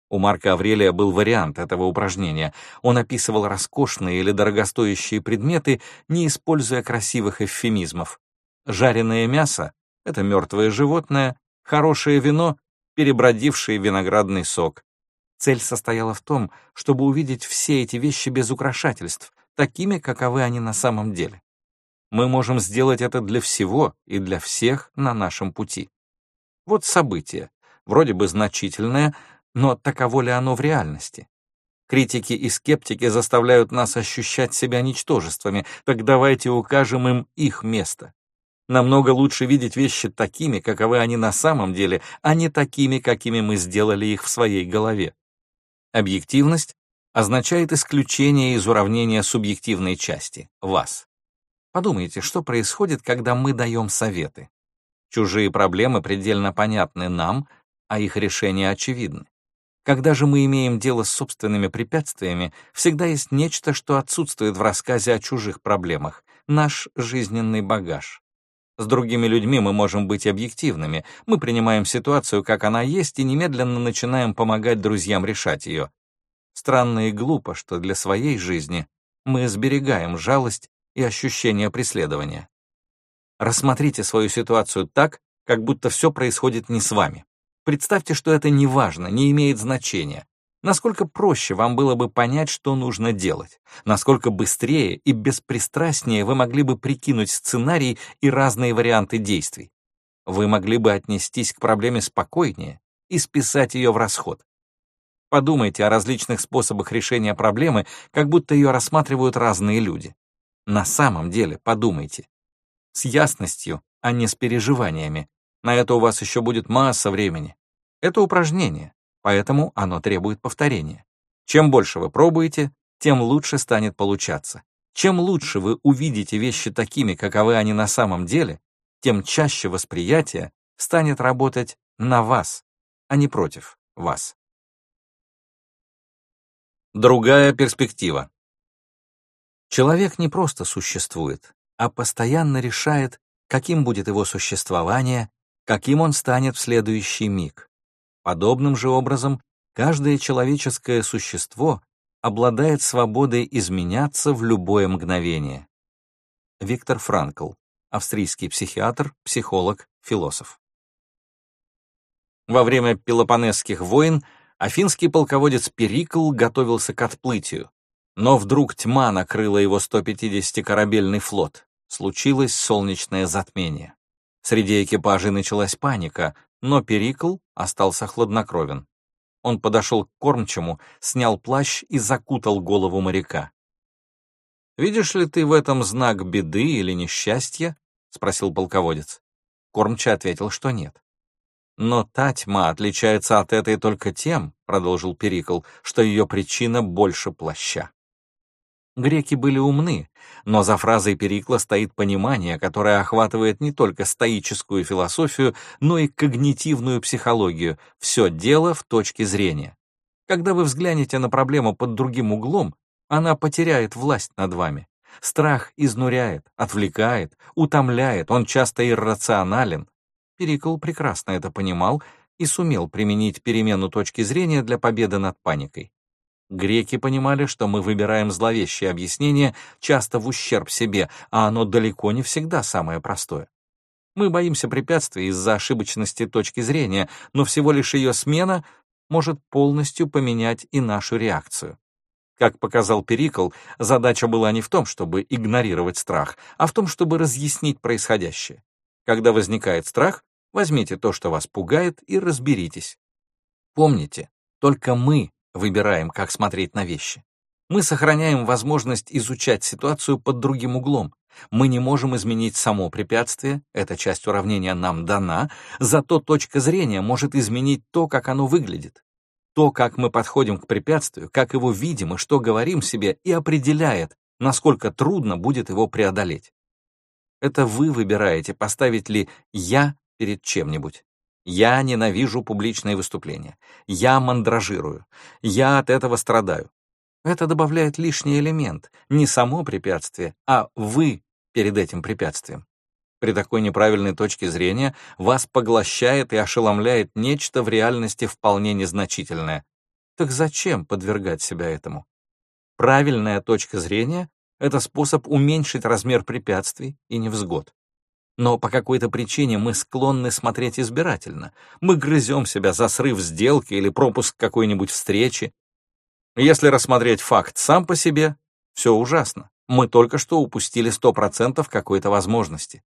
У Марка Аврелия был вариант этого упражнения. Он описывал роскошные или дорогостоящие предметы, не используя красивых эвфемизмов. Жареное мясо — это мертвое животное, хорошее вино — перебродивший виноградный сок. Цель состояла в том, чтобы увидеть все эти вещи без украшательств, такими, каковы они на самом деле. Мы можем сделать это для всего и для всех на нашем пути. Вот событие, вроде бы значительное, но таково ли оно в реальности? Критики и скептики заставляют нас ощущать себя ничтожествами, так давайте укажем им их место. Намного лучше видеть вещи такими, каковы они на самом деле, а не такими, какими мы сделали их в своей голове. Объективность означает исключение из уравнения субъективной части, вас. Подумайте, что происходит, когда мы даем советы. Чужие проблемы предельно понятны нам, а их решения очевидны. Когда же мы имеем дело с собственными препятствиями, всегда есть нечто, что отсутствует в рассказе о чужих проблемах, наш жизненный багаж. С другими людьми мы можем быть объективными. Мы принимаем ситуацию, как она есть, и немедленно начинаем помогать друзьям решать ее. Странно и глупо, что для своей жизни мы сберегаем жалость и ощущение преследования. Рассмотрите свою ситуацию так, как будто все происходит не с вами. Представьте, что это не важно, не имеет значения. Насколько проще вам было бы понять, что нужно делать, насколько быстрее и беспристрастнее вы могли бы прикинуть сценарий и разные варианты действий. Вы могли бы отнестись к проблеме спокойнее и списать ее в расход. Подумайте о различных способах решения проблемы, как будто ее рассматривают разные люди. На самом деле подумайте. С ясностью, а не с переживаниями. На это у вас еще будет масса времени. Это упражнение поэтому оно требует повторения. Чем больше вы пробуете, тем лучше станет получаться. Чем лучше вы увидите вещи такими, каковы они на самом деле, тем чаще восприятие станет работать на вас, а не против вас. Другая перспектива. Человек не просто существует, а постоянно решает, каким будет его существование, каким он станет в следующий миг. Подобным же образом, каждое человеческое существо обладает свободой изменяться в любое мгновение. Виктор Франкл, австрийский психиатр, психолог, философ. Во время Пелопонесских войн афинский полководец Перикл готовился к отплытию, но вдруг тьма накрыла его 150-корабельный флот. Случилось солнечное затмение. Среди экипажей началась паника, но Перикл остался хладнокровен. Он подошел к кормчему, снял плащ и закутал голову моряка. «Видишь ли ты в этом знак беды или несчастья?» — спросил полководец. Кормчий ответил, что нет. «Но та тьма отличается от этой только тем, — продолжил Перикл, — что ее причина больше плаща. Греки были умны, но за фразой Перикла стоит понимание, которое охватывает не только стоическую философию, но и когнитивную психологию. Все дело в точке зрения. Когда вы взглянете на проблему под другим углом, она потеряет власть над вами. Страх изнуряет, отвлекает, утомляет, он часто иррационален. Перикл прекрасно это понимал и сумел применить перемену точки зрения для победы над паникой. Греки понимали, что мы выбираем зловещее объяснение часто в ущерб себе, а оно далеко не всегда самое простое. Мы боимся препятствий из-за ошибочности точки зрения, но всего лишь ее смена может полностью поменять и нашу реакцию. Как показал Перикл, задача была не в том, чтобы игнорировать страх, а в том, чтобы разъяснить происходящее. Когда возникает страх, возьмите то, что вас пугает, и разберитесь. Помните, только мы выбираем, как смотреть на вещи. Мы сохраняем возможность изучать ситуацию под другим углом. Мы не можем изменить само препятствие, эта часть уравнения нам дана, зато точка зрения может изменить то, как оно выглядит. То, как мы подходим к препятствию, как его видим и что говорим себе, и определяет, насколько трудно будет его преодолеть. Это вы выбираете, поставить ли «я» перед чем-нибудь. Я ненавижу публичные выступления. Я мандражирую. Я от этого страдаю. Это добавляет лишний элемент, не само препятствие, а вы перед этим препятствием. При такой неправильной точке зрения вас поглощает и ошеломляет нечто в реальности вполне незначительное. Так зачем подвергать себя этому? Правильная точка зрения — это способ уменьшить размер препятствий и невзгод. Но по какой-то причине мы склонны смотреть избирательно. Мы грызем себя за срыв сделки или пропуск какой-нибудь встречи. Если рассмотреть факт сам по себе, все ужасно. Мы только что упустили 100% какой-то возможности.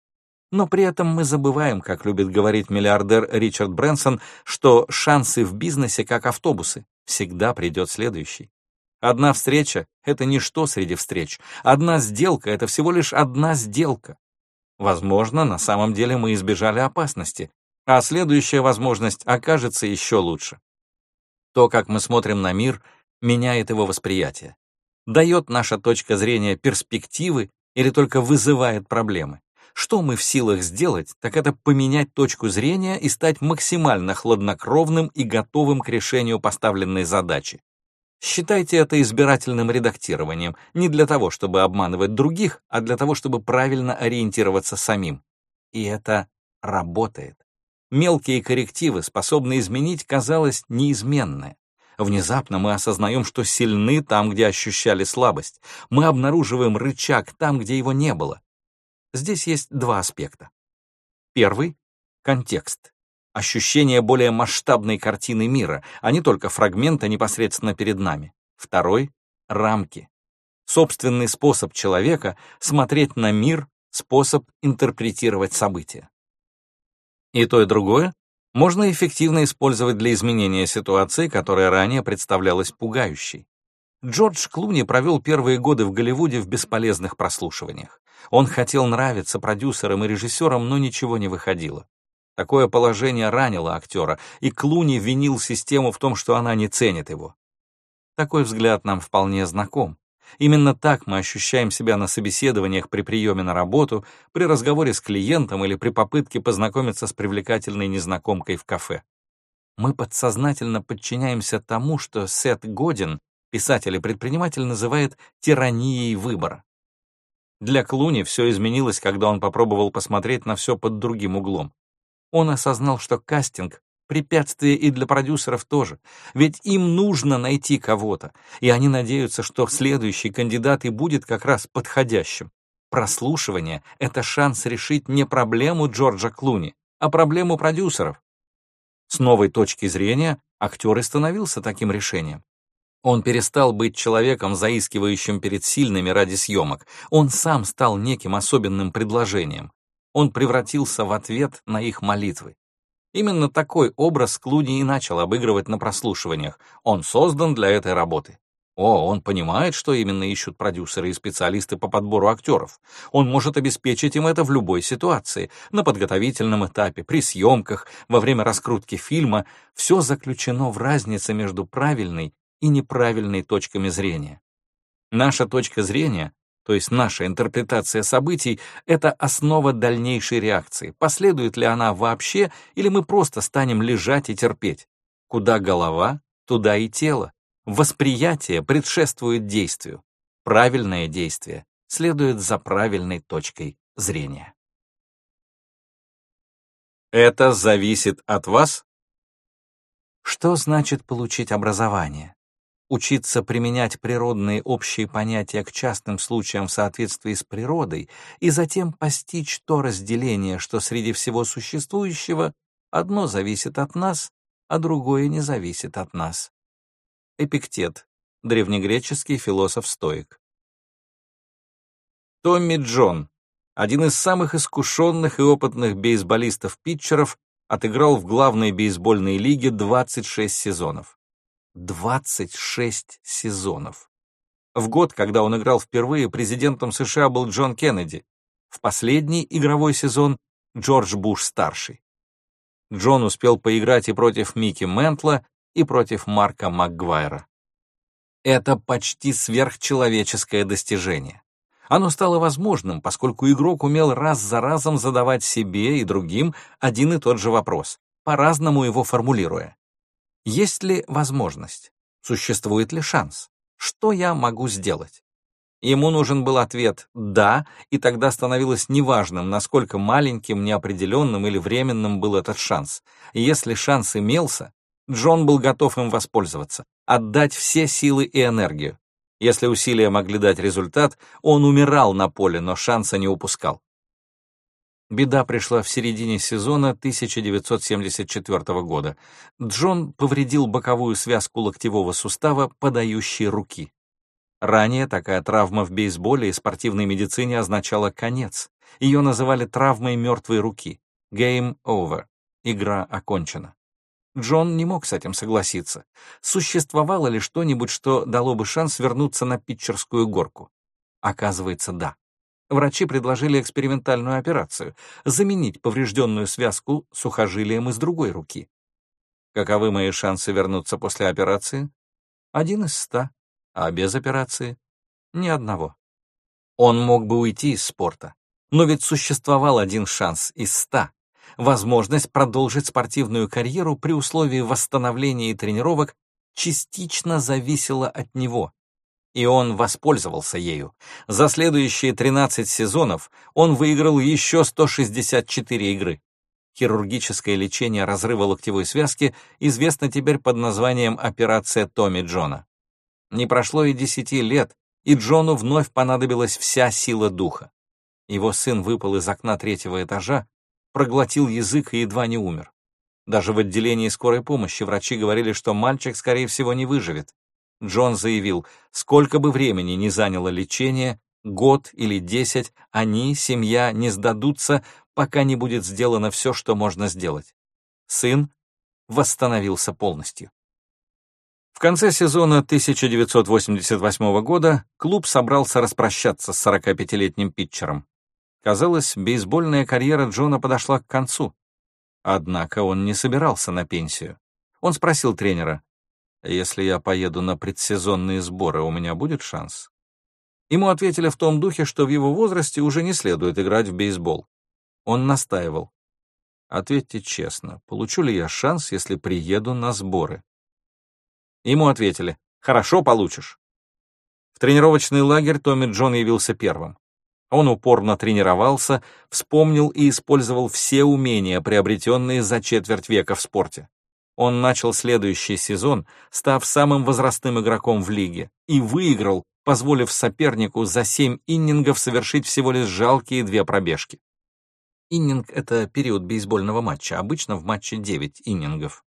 Но при этом мы забываем, как любит говорить миллиардер Ричард Брэнсон, что шансы в бизнесе как автобусы. Всегда придет следующий. Одна встреча — это ничто среди встреч. Одна сделка — это всего лишь одна сделка. Возможно, на самом деле мы избежали опасности, а следующая возможность окажется еще лучше. То, как мы смотрим на мир, меняет его восприятие. Дает наша точка зрения перспективы или только вызывает проблемы. Что мы в силах сделать, так это поменять точку зрения и стать максимально хладнокровным и готовым к решению поставленной задачи. Считайте это избирательным редактированием, не для того, чтобы обманывать других, а для того, чтобы правильно ориентироваться самим. И это работает. Мелкие коррективы способны изменить, казалось, неизменное. Внезапно мы осознаем, что сильны там, где ощущали слабость. Мы обнаруживаем рычаг там, где его не было. Здесь есть два аспекта. Первый — контекст. Ощущение более масштабной картины мира, а не только фрагмента непосредственно перед нами. Второй — рамки. Собственный способ человека смотреть на мир, способ интерпретировать события. И то, и другое можно эффективно использовать для изменения ситуации, которая ранее представлялась пугающей. Джордж Клуни провел первые годы в Голливуде в бесполезных прослушиваниях. Он хотел нравиться продюсерам и режиссерам, но ничего не выходило. Такое положение ранило актера, и Клуни винил систему в том, что она не ценит его. Такой взгляд нам вполне знаком. Именно так мы ощущаем себя на собеседованиях при приеме на работу, при разговоре с клиентом или при попытке познакомиться с привлекательной незнакомкой в кафе. Мы подсознательно подчиняемся тому, что Сет Годин, писатель и предприниматель, называет тиранией выбора. Для Клуни все изменилось, когда он попробовал посмотреть на все под другим углом. Он осознал, что кастинг — препятствие и для продюсеров тоже, ведь им нужно найти кого-то, и они надеются, что следующий кандидат и будет как раз подходящим. Прослушивание — это шанс решить не проблему Джорджа Клуни, а проблему продюсеров. С новой точки зрения актер и становился таким решением. Он перестал быть человеком, заискивающим перед сильными ради съемок. Он сам стал неким особенным предложением он превратился в ответ на их молитвы. Именно такой образ Клуни и начал обыгрывать на прослушиваниях. Он создан для этой работы. О, он понимает, что именно ищут продюсеры и специалисты по подбору актеров. Он может обеспечить им это в любой ситуации, на подготовительном этапе, при съемках, во время раскрутки фильма. Все заключено в разнице между правильной и неправильной точками зрения. Наша точка зрения то есть наша интерпретация событий, это основа дальнейшей реакции. Последует ли она вообще, или мы просто станем лежать и терпеть? Куда голова, туда и тело. Восприятие предшествует действию. Правильное действие следует за правильной точкой зрения. Это зависит от вас? Что значит получить образование? Учиться применять природные общие понятия к частным случаям в соответствии с природой и затем постичь то разделение, что среди всего существующего одно зависит от нас, а другое не зависит от нас. Эпиктет, древнегреческий философ-стоик. Томми Джон, один из самых искушенных и опытных бейсболистов-питчеров, отыграл в главной бейсбольной лиге 26 сезонов. 26 сезонов. В год, когда он играл впервые, президентом США был Джон Кеннеди. В последний игровой сезон — Джордж Буш-старший. Джон успел поиграть и против Микки Ментла, и против Марка Макгвайра. Это почти сверхчеловеческое достижение. Оно стало возможным, поскольку игрок умел раз за разом задавать себе и другим один и тот же вопрос, по-разному его формулируя. Есть ли возможность? Существует ли шанс? Что я могу сделать? Ему нужен был ответ «да», и тогда становилось неважным, насколько маленьким, неопределенным или временным был этот шанс. Если шанс имелся, Джон был готов им воспользоваться, отдать все силы и энергию. Если усилия могли дать результат, он умирал на поле, но шанса не упускал. Беда пришла в середине сезона 1974 года. Джон повредил боковую связку локтевого сустава подающей руки. Ранее такая травма в бейсболе и спортивной медицине означала конец. Ее называли травмой мертвой руки. Game over. Игра окончена. Джон не мог с этим согласиться. Существовало ли что-нибудь, что дало бы шанс вернуться на питчерскую горку? Оказывается, да. Врачи предложили экспериментальную операцию — заменить поврежденную связку сухожилием из другой руки. Каковы мои шансы вернуться после операции? Один из ста, а без операции — ни одного. Он мог бы уйти из спорта, но ведь существовал один шанс из ста — возможность продолжить спортивную карьеру при условии восстановления и тренировок частично зависела от него, и он воспользовался ею. За следующие 13 сезонов он выиграл еще 164 игры. Хирургическое лечение разрыва локтевой связки известно теперь под названием «Операция Томми Джона». Не прошло и десяти лет, и Джону вновь понадобилась вся сила духа. Его сын выпал из окна третьего этажа, проглотил язык и едва не умер. Даже в отделении скорой помощи врачи говорили, что мальчик, скорее всего, не выживет. Джон заявил, сколько бы времени ни заняло лечение, год или десять, они, семья, не сдадутся, пока не будет сделано все, что можно сделать. Сын восстановился полностью. В конце сезона 1988 года клуб собрался распрощаться с 45-летним питчером. Казалось, бейсбольная карьера Джона подошла к концу. Однако он не собирался на пенсию. Он спросил тренера, «Если я поеду на предсезонные сборы, у меня будет шанс?» Ему ответили в том духе, что в его возрасте уже не следует играть в бейсбол. Он настаивал. «Ответьте честно, получу ли я шанс, если приеду на сборы?» Ему ответили, «Хорошо, получишь». В тренировочный лагерь Томми Джон явился первым. Он упорно тренировался, вспомнил и использовал все умения, приобретенные за четверть века в спорте. Он начал следующий сезон, став самым возрастным игроком в лиге, и выиграл, позволив сопернику за семь иннингов совершить всего лишь жалкие две пробежки. Иннинг — это период бейсбольного матча, обычно в матче 9 иннингов.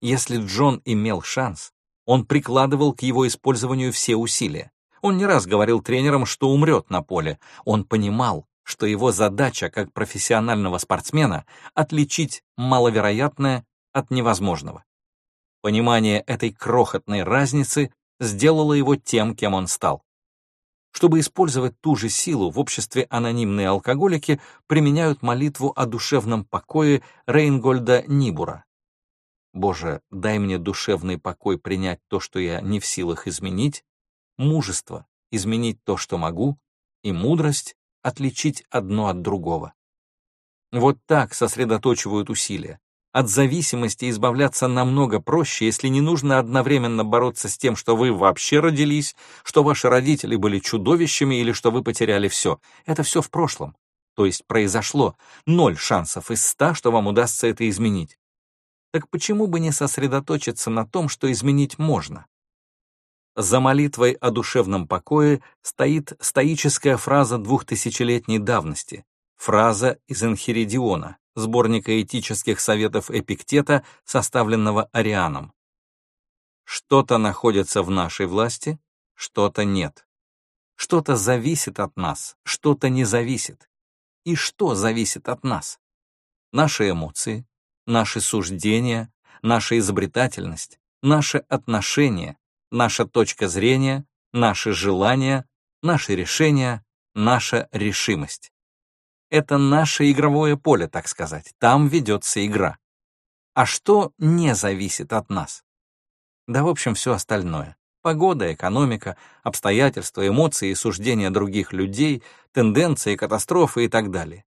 Если Джон имел шанс, он прикладывал к его использованию все усилия. Он не раз говорил тренерам, что умрет на поле. Он понимал, что его задача как профессионального спортсмена — отличить маловероятное от невозможного. Понимание этой крохотной разницы сделало его тем, кем он стал. Чтобы использовать ту же силу, в обществе анонимные алкоголики применяют молитву о душевном покое Рейнгольда Нибура. «Боже, дай мне душевный покой принять то, что я не в силах изменить, мужество изменить то, что могу, и мудрость отличить одно от другого. Вот так сосредоточивают усилия. От зависимости избавляться намного проще, если не нужно одновременно бороться с тем, что вы вообще родились, что ваши родители были чудовищами или что вы потеряли все. Это все в прошлом. То есть произошло ноль шансов из ста, что вам удастся это изменить. Так почему бы не сосредоточиться на том, что изменить можно? За молитвой о душевном покое стоит стоическая фраза двухтысячелетней давности, фраза из Энхиридиона, сборника этических советов Эпиктета, составленного Арианом. Что-то находится в нашей власти, что-то нет. Что-то зависит от нас, что-то не зависит. И что зависит от нас? Наши эмоции, наши суждения, наша изобретательность, наши отношения, наша точка зрения, наши желания, наши решения, наша решимость. Это наше игровое поле, так сказать. Там ведется игра. А что не зависит от нас? Да, в общем, все остальное. Погода, экономика, обстоятельства, эмоции и суждения других людей, тенденции, катастрофы и так далее.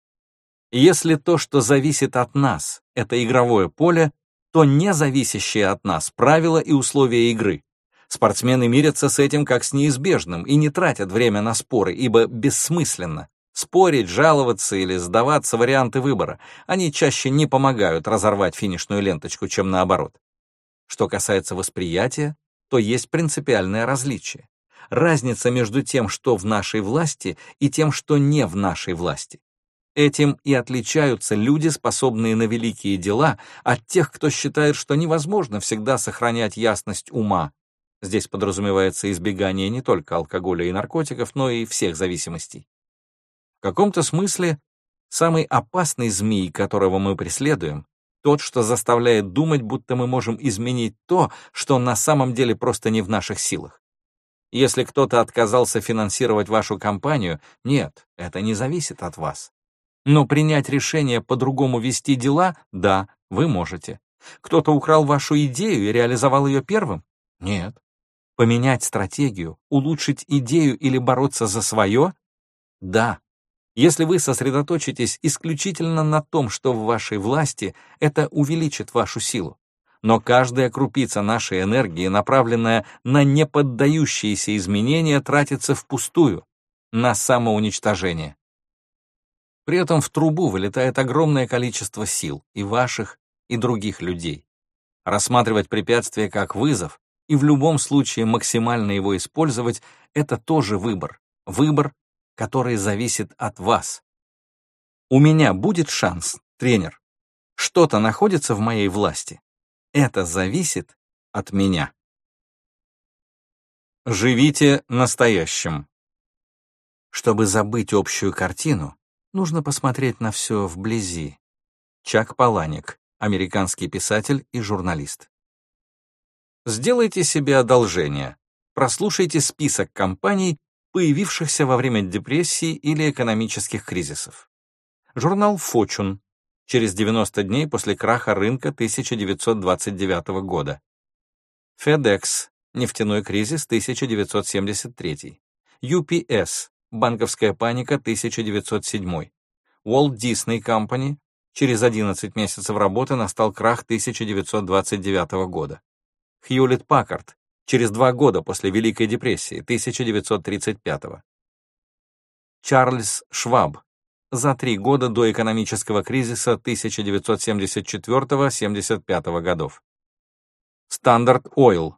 Если то, что зависит от нас, это игровое поле, то не зависящие от нас правила и условия игры, Спортсмены мирятся с этим как с неизбежным и не тратят время на споры, ибо бессмысленно. Спорить, жаловаться или сдаваться варианты выбора. Они чаще не помогают разорвать финишную ленточку, чем наоборот. Что касается восприятия, то есть принципиальное различие. Разница между тем, что в нашей власти, и тем, что не в нашей власти. Этим и отличаются люди, способные на великие дела, от тех, кто считает, что невозможно всегда сохранять ясность ума, Здесь подразумевается избегание не только алкоголя и наркотиков, но и всех зависимостей. В каком-то смысле самый опасный змей, которого мы преследуем, тот, что заставляет думать, будто мы можем изменить то, что на самом деле просто не в наших силах. Если кто-то отказался финансировать вашу компанию, нет, это не зависит от вас. Но принять решение по-другому вести дела, да, вы можете. Кто-то украл вашу идею и реализовал ее первым? Нет. Поменять стратегию, улучшить идею или бороться за свое? Да. Если вы сосредоточитесь исключительно на том, что в вашей власти, это увеличит вашу силу. Но каждая крупица нашей энергии, направленная на неподдающиеся изменения, тратится впустую, на самоуничтожение. При этом в трубу вылетает огромное количество сил, и ваших, и других людей. Рассматривать препятствие как вызов и в любом случае максимально его использовать — это тоже выбор. Выбор, который зависит от вас. У меня будет шанс, тренер. что-то находится в моей власти. Это зависит от меня. Живите настоящим. Чтобы забыть общую картину, нужно посмотреть на все вблизи. Чак Паланик, американский писатель и журналист. Сделайте себе одолжение. Прослушайте список компаний, появившихся во время депрессии или экономических кризисов. Журнал Fortune через 90 дней после краха рынка 1929 года. FedEx нефтяной кризис 1973. UPS банковская паника 1907. Walt Disney Company через 11 месяцев работы настал крах 1929 года. Hewlett Packard через два года после Великой депрессии 1935. Чарльз Шваб за три года до экономического кризиса 1974-75 годов. Standard Oil.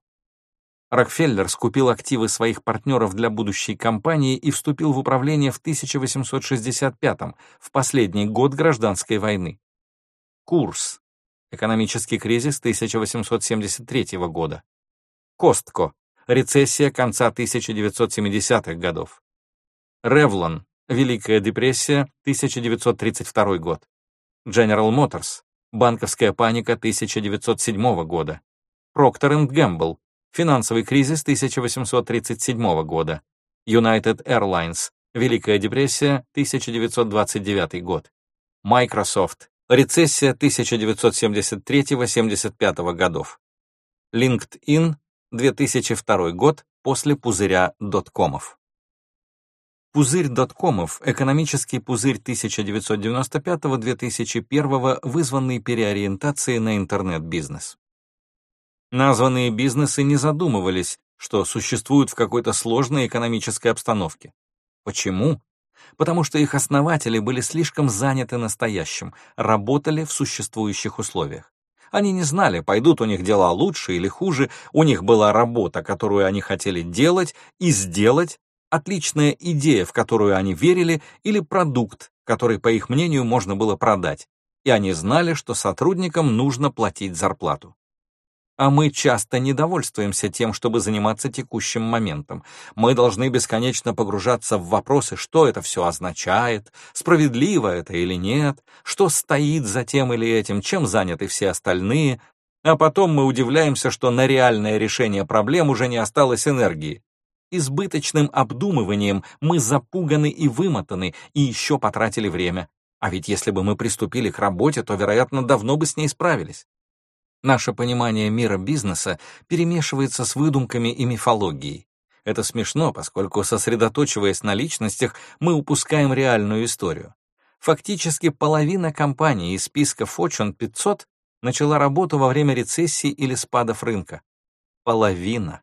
Рокфеллер скупил активы своих партнеров для будущей компании и вступил в управление в 1865 в последний год гражданской войны. Курс. Экономический кризис 1873 года. Костко. Рецессия конца 1970-х годов. Ревлон. Великая депрессия, 1932 год. General Motors, банковская паника 1907 года. Procter Gamble, финансовый кризис 1837 года. United Airlines, Великая депрессия, 1929 год. Microsoft, рецессия 1973-75 годов. LinkedIn, 2002 год, после пузыря доткомов. Пузырь доткомов, экономический пузырь 1995-2001, вызванный переориентацией на интернет-бизнес. Названные бизнесы не задумывались, что существуют в какой-то сложной экономической обстановке. Почему? Потому что их основатели были слишком заняты настоящим, работали в существующих условиях. Они не знали, пойдут у них дела лучше или хуже, у них была работа, которую они хотели делать и сделать, отличная идея, в которую они верили, или продукт, который, по их мнению, можно было продать, и они знали, что сотрудникам нужно платить зарплату. А мы часто недовольствуемся тем, чтобы заниматься текущим моментом. Мы должны бесконечно погружаться в вопросы, что это все означает, справедливо это или нет, что стоит за тем или этим, чем заняты все остальные, а потом мы удивляемся, что на реальное решение проблем уже не осталось энергии избыточным обдумыванием мы запуганы и вымотаны, и еще потратили время. А ведь если бы мы приступили к работе, то, вероятно, давно бы с ней справились. Наше понимание мира бизнеса перемешивается с выдумками и мифологией. Это смешно, поскольку, сосредоточиваясь на личностях, мы упускаем реальную историю. Фактически половина компаний из списка Fortune 500 начала работу во время рецессии или спадов рынка. Половина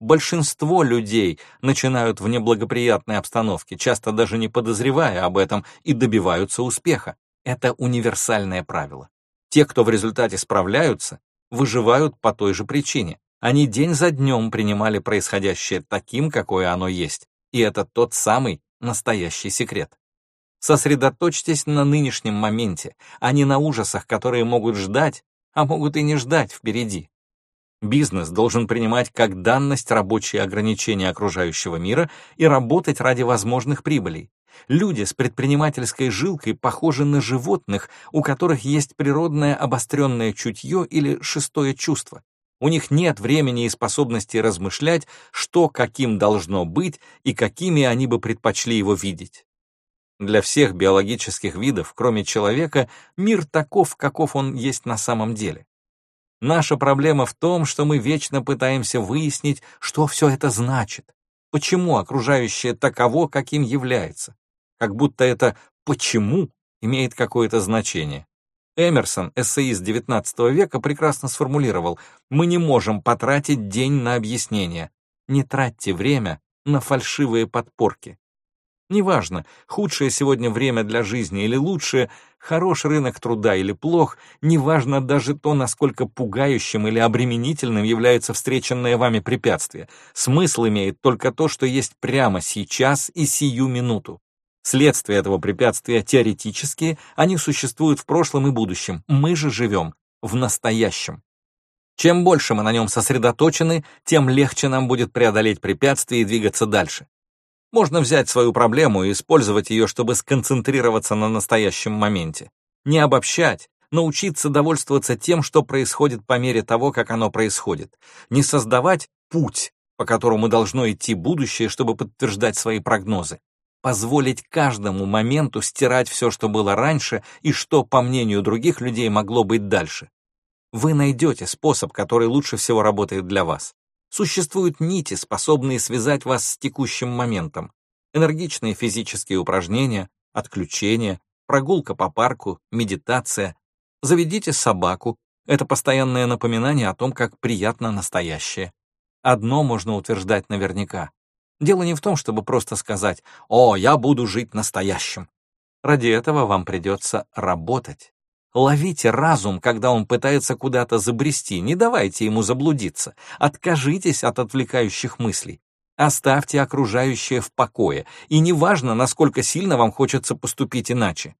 большинство людей начинают в неблагоприятной обстановке, часто даже не подозревая об этом, и добиваются успеха. Это универсальное правило. Те, кто в результате справляются, выживают по той же причине. Они день за днем принимали происходящее таким, какое оно есть. И это тот самый настоящий секрет. Сосредоточьтесь на нынешнем моменте, а не на ужасах, которые могут ждать, а могут и не ждать впереди. Бизнес должен принимать как данность рабочие ограничения окружающего мира и работать ради возможных прибылей. Люди с предпринимательской жилкой похожи на животных, у которых есть природное обостренное чутье или шестое чувство. У них нет времени и способности размышлять, что каким должно быть и какими они бы предпочли его видеть. Для всех биологических видов, кроме человека, мир таков, каков он есть на самом деле. Наша проблема в том, что мы вечно пытаемся выяснить, что все это значит, почему окружающее таково, каким является, как будто это «почему» имеет какое-то значение. Эмерсон, эссеист XIX века, прекрасно сформулировал «Мы не можем потратить день на объяснение. Не тратьте время на фальшивые подпорки». Неважно, худшее сегодня время для жизни или лучшее, хорош рынок труда или плох, неважно даже то, насколько пугающим или обременительным является встреченное вами препятствие. Смысл имеет только то, что есть прямо сейчас и сию минуту. Следствия этого препятствия теоретические, они существуют в прошлом и будущем. Мы же живем в настоящем. Чем больше мы на нем сосредоточены, тем легче нам будет преодолеть препятствия и двигаться дальше. Можно взять свою проблему и использовать ее, чтобы сконцентрироваться на настоящем моменте. Не обобщать, научиться довольствоваться тем, что происходит по мере того, как оно происходит. Не создавать путь, по которому должно идти будущее, чтобы подтверждать свои прогнозы. Позволить каждому моменту стирать все, что было раньше и что, по мнению других людей, могло быть дальше. Вы найдете способ, который лучше всего работает для вас. Существуют нити, способные связать вас с текущим моментом. Энергичные физические упражнения, отключение, прогулка по парку, медитация. Заведите собаку. Это постоянное напоминание о том, как приятно настоящее. Одно можно утверждать наверняка. Дело не в том, чтобы просто сказать «О, я буду жить настоящим». Ради этого вам придется работать. Ловите разум, когда он пытается куда-то забрести, не давайте ему заблудиться. Откажитесь от отвлекающих мыслей. Оставьте окружающее в покое, и неважно, насколько сильно вам хочется поступить иначе.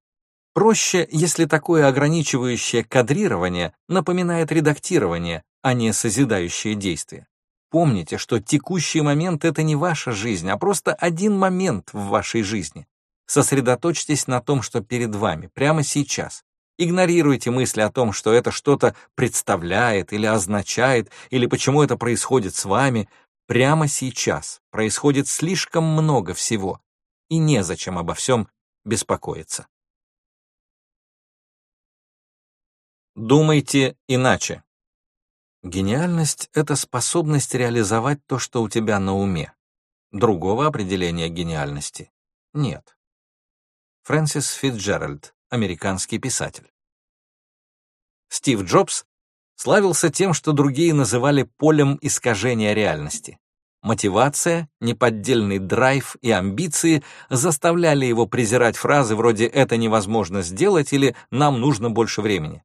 Проще, если такое ограничивающее кадрирование напоминает редактирование, а не созидающее действие. Помните, что текущий момент — это не ваша жизнь, а просто один момент в вашей жизни. Сосредоточьтесь на том, что перед вами, прямо сейчас. Игнорируйте мысли о том, что это что-то представляет или означает, или почему это происходит с вами. Прямо сейчас происходит слишком много всего, и незачем обо всем беспокоиться. Думайте иначе. Гениальность — это способность реализовать то, что у тебя на уме. Другого определения гениальности нет. Фрэнсис Фитджеральд американский писатель. Стив Джобс славился тем, что другие называли полем искажения реальности. Мотивация, неподдельный драйв и амбиции заставляли его презирать фразы вроде «это невозможно сделать» или «нам нужно больше времени».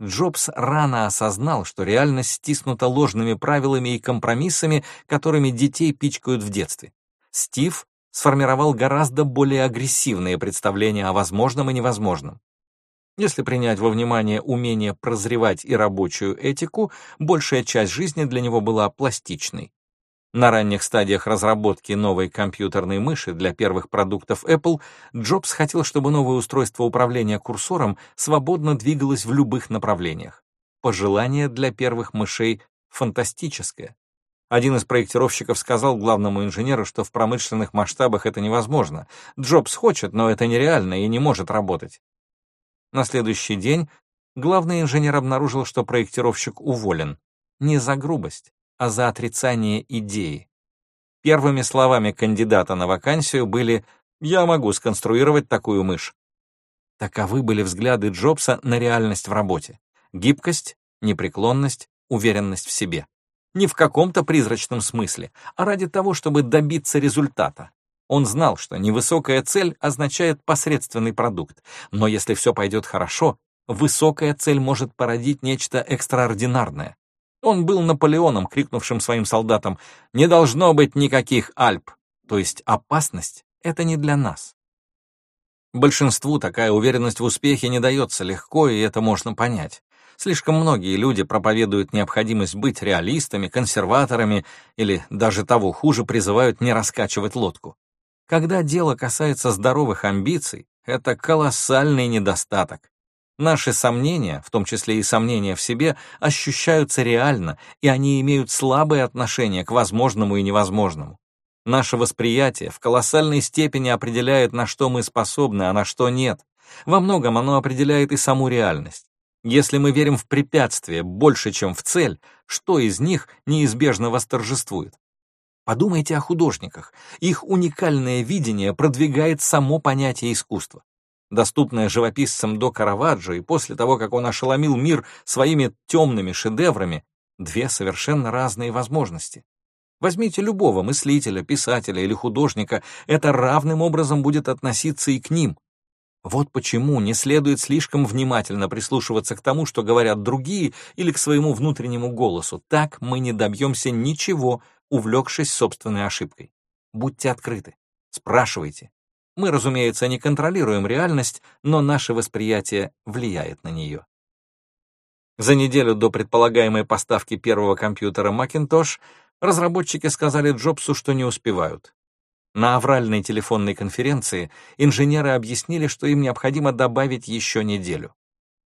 Джобс рано осознал, что реальность стиснута ложными правилами и компромиссами, которыми детей пичкают в детстве. Стив сформировал гораздо более агрессивные представления о возможном и невозможном. Если принять во внимание умение прозревать и рабочую этику, большая часть жизни для него была пластичной. На ранних стадиях разработки новой компьютерной мыши для первых продуктов Apple Джобс хотел, чтобы новое устройство управления курсором свободно двигалось в любых направлениях. Пожелание для первых мышей фантастическое. Один из проектировщиков сказал главному инженеру, что в промышленных масштабах это невозможно. Джобс хочет, но это нереально и не может работать. На следующий день главный инженер обнаружил, что проектировщик уволен. Не за грубость, а за отрицание идеи. Первыми словами кандидата на вакансию были «Я могу сконструировать такую мышь». Таковы были взгляды Джобса на реальность в работе. Гибкость, непреклонность, уверенность в себе не в каком-то призрачном смысле, а ради того, чтобы добиться результата. Он знал, что невысокая цель означает посредственный продукт, но если все пойдет хорошо, высокая цель может породить нечто экстраординарное. Он был Наполеоном, крикнувшим своим солдатам «Не должно быть никаких Альп!» То есть опасность — это не для нас. Большинству такая уверенность в успехе не дается легко, и это можно понять. Слишком многие люди проповедуют необходимость быть реалистами, консерваторами или, даже того хуже, призывают не раскачивать лодку. Когда дело касается здоровых амбиций, это колоссальный недостаток. Наши сомнения, в том числе и сомнения в себе, ощущаются реально, и они имеют слабое отношение к возможному и невозможному. Наше восприятие в колоссальной степени определяет, на что мы способны, а на что нет. Во многом оно определяет и саму реальность. Если мы верим в препятствие больше, чем в цель, что из них неизбежно восторжествует? Подумайте о художниках. Их уникальное видение продвигает само понятие искусства. Доступное живописцам до Караваджо и после того, как он ошеломил мир своими темными шедеврами, две совершенно разные возможности. Возьмите любого мыслителя, писателя или художника, это равным образом будет относиться и к ним. Вот почему не следует слишком внимательно прислушиваться к тому, что говорят другие, или к своему внутреннему голосу. Так мы не добьемся ничего, увлекшись собственной ошибкой. Будьте открыты, спрашивайте. Мы, разумеется, не контролируем реальность, но наше восприятие влияет на нее. За неделю до предполагаемой поставки первого компьютера Macintosh разработчики сказали Джобсу, что не успевают. На авральной телефонной конференции инженеры объяснили, что им необходимо добавить еще неделю.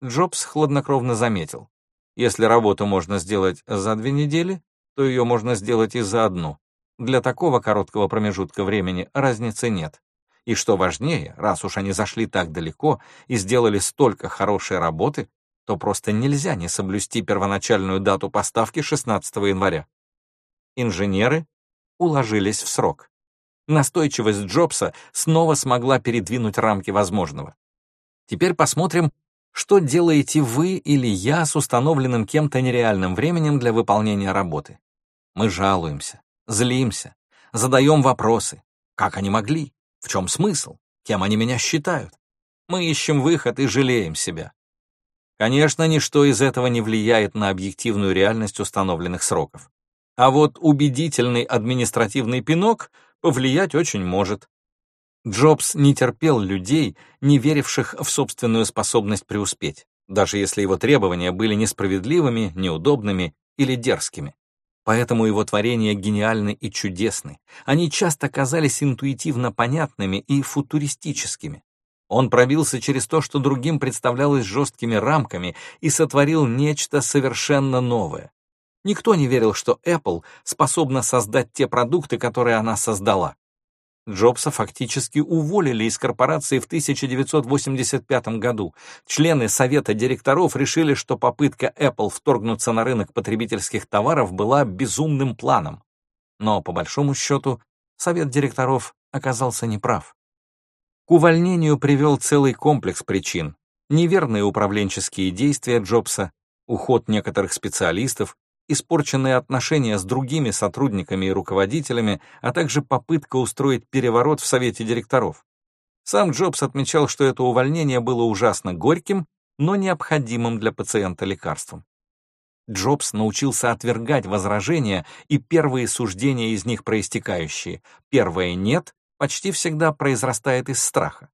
Джобс хладнокровно заметил, если работу можно сделать за две недели, то ее можно сделать и за одну. Для такого короткого промежутка времени разницы нет. И что важнее, раз уж они зашли так далеко и сделали столько хорошей работы, то просто нельзя не соблюсти первоначальную дату поставки 16 января. Инженеры уложились в срок. Настойчивость Джобса снова смогла передвинуть рамки возможного. Теперь посмотрим, что делаете вы или я с установленным кем-то нереальным временем для выполнения работы. Мы жалуемся, злимся, задаем вопросы. Как они могли? В чем смысл? Кем они меня считают? Мы ищем выход и жалеем себя. Конечно, ничто из этого не влияет на объективную реальность установленных сроков. А вот убедительный административный пинок повлиять очень может. Джобс не терпел людей, не веривших в собственную способность преуспеть, даже если его требования были несправедливыми, неудобными или дерзкими. Поэтому его творения гениальны и чудесны. Они часто казались интуитивно понятными и футуристическими. Он пробился через то, что другим представлялось жесткими рамками, и сотворил нечто совершенно новое. Никто не верил, что Apple способна создать те продукты, которые она создала. Джобса фактически уволили из корпорации в 1985 году. Члены совета директоров решили, что попытка Apple вторгнуться на рынок потребительских товаров была безумным планом. Но, по большому счету, совет директоров оказался неправ. К увольнению привел целый комплекс причин. Неверные управленческие действия Джобса, уход некоторых специалистов, испорченные отношения с другими сотрудниками и руководителями, а также попытка устроить переворот в совете директоров. Сам Джобс отмечал, что это увольнение было ужасно горьким, но необходимым для пациента лекарством. Джобс научился отвергать возражения и первые суждения из них проистекающие. Первое «нет» почти всегда произрастает из страха.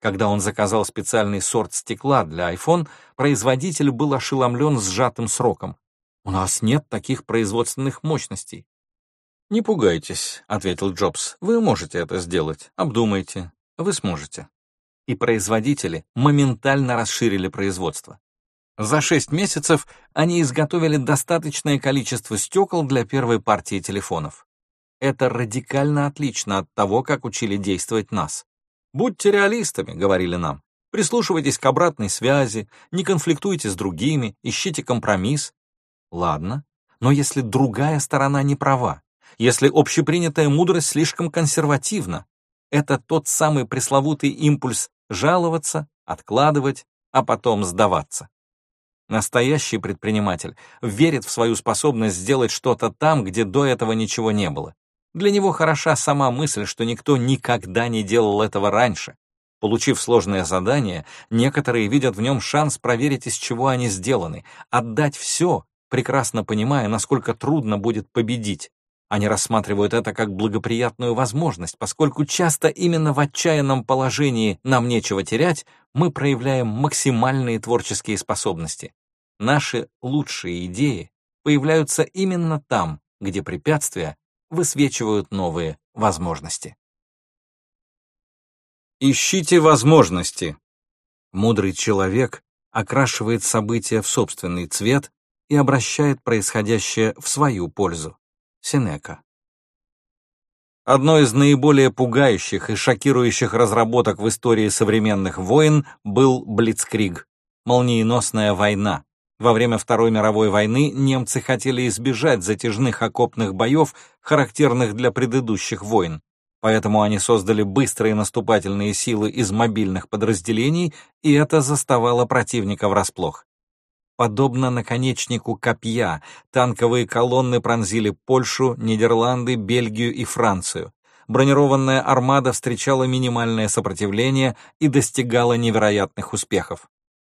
Когда он заказал специальный сорт стекла для iPhone, производитель был ошеломлен сжатым сроком. «У нас нет таких производственных мощностей». «Не пугайтесь», — ответил Джобс. «Вы можете это сделать. Обдумайте. Вы сможете». И производители моментально расширили производство. За шесть месяцев они изготовили достаточное количество стекол для первой партии телефонов. Это радикально отлично от того, как учили действовать нас. «Будьте реалистами», — говорили нам. «Прислушивайтесь к обратной связи, не конфликтуйте с другими, ищите компромисс». Ладно, но если другая сторона не права, если общепринятая мудрость слишком консервативна, это тот самый пресловутый импульс жаловаться, откладывать, а потом сдаваться. Настоящий предприниматель верит в свою способность сделать что-то там, где до этого ничего не было. Для него хороша сама мысль, что никто никогда не делал этого раньше. Получив сложное задание, некоторые видят в нем шанс проверить, из чего они сделаны, отдать все, прекрасно понимая, насколько трудно будет победить. Они рассматривают это как благоприятную возможность, поскольку часто именно в отчаянном положении «нам нечего терять» мы проявляем максимальные творческие способности. Наши лучшие идеи появляются именно там, где препятствия высвечивают новые возможности. Ищите возможности. Мудрый человек окрашивает события в собственный цвет и обращает происходящее в свою пользу. Сенека. Одной из наиболее пугающих и шокирующих разработок в истории современных войн был Блицкриг — молниеносная война, во время Второй мировой войны немцы хотели избежать затяжных окопных боев, характерных для предыдущих войн. Поэтому они создали быстрые наступательные силы из мобильных подразделений, и это заставало противника врасплох. Подобно наконечнику копья, танковые колонны пронзили Польшу, Нидерланды, Бельгию и Францию. Бронированная армада встречала минимальное сопротивление и достигала невероятных успехов.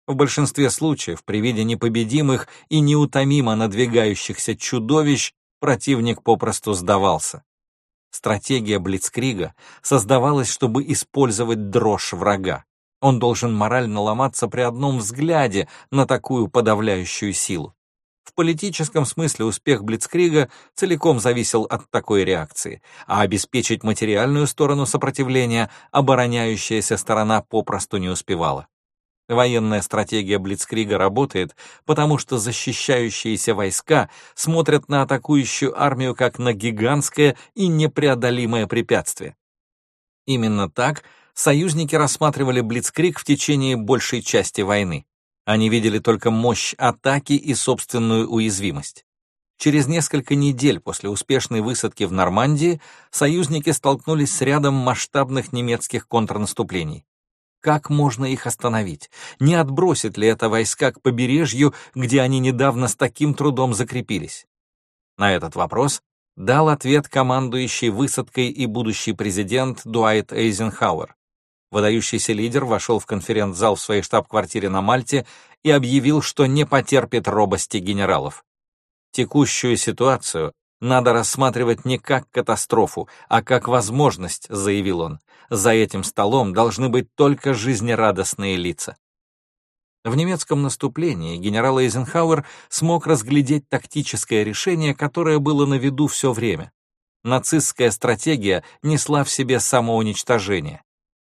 В большинстве случаев при виде непобедимых и неутомимо надвигающихся чудовищ противник попросту сдавался. Стратегия Блицкрига создавалась, чтобы использовать дрожь врага. Он должен морально ломаться при одном взгляде на такую подавляющую силу. В политическом смысле успех Блицкрига целиком зависел от такой реакции, а обеспечить материальную сторону сопротивления обороняющаяся сторона попросту не успевала. Военная стратегия Блицкрига работает, потому что защищающиеся войска смотрят на атакующую армию как на гигантское и непреодолимое препятствие. Именно так союзники рассматривали Блицкриг в течение большей части войны. Они видели только мощь атаки и собственную уязвимость. Через несколько недель после успешной высадки в Нормандии союзники столкнулись с рядом масштабных немецких контрнаступлений. Как можно их остановить? Не отбросит ли это войска к побережью, где они недавно с таким трудом закрепились? На этот вопрос дал ответ командующий высадкой и будущий президент Дуайт Эйзенхауэр. Выдающийся лидер вошел в конференц-зал в своей штаб-квартире на Мальте и объявил, что не потерпит робости генералов. Текущую ситуацию надо рассматривать не как катастрофу, а как возможность, заявил он. За этим столом должны быть только жизнерадостные лица. В немецком наступлении генерал Эйзенхауэр смог разглядеть тактическое решение, которое было на виду все время. Нацистская стратегия несла в себе самоуничтожение.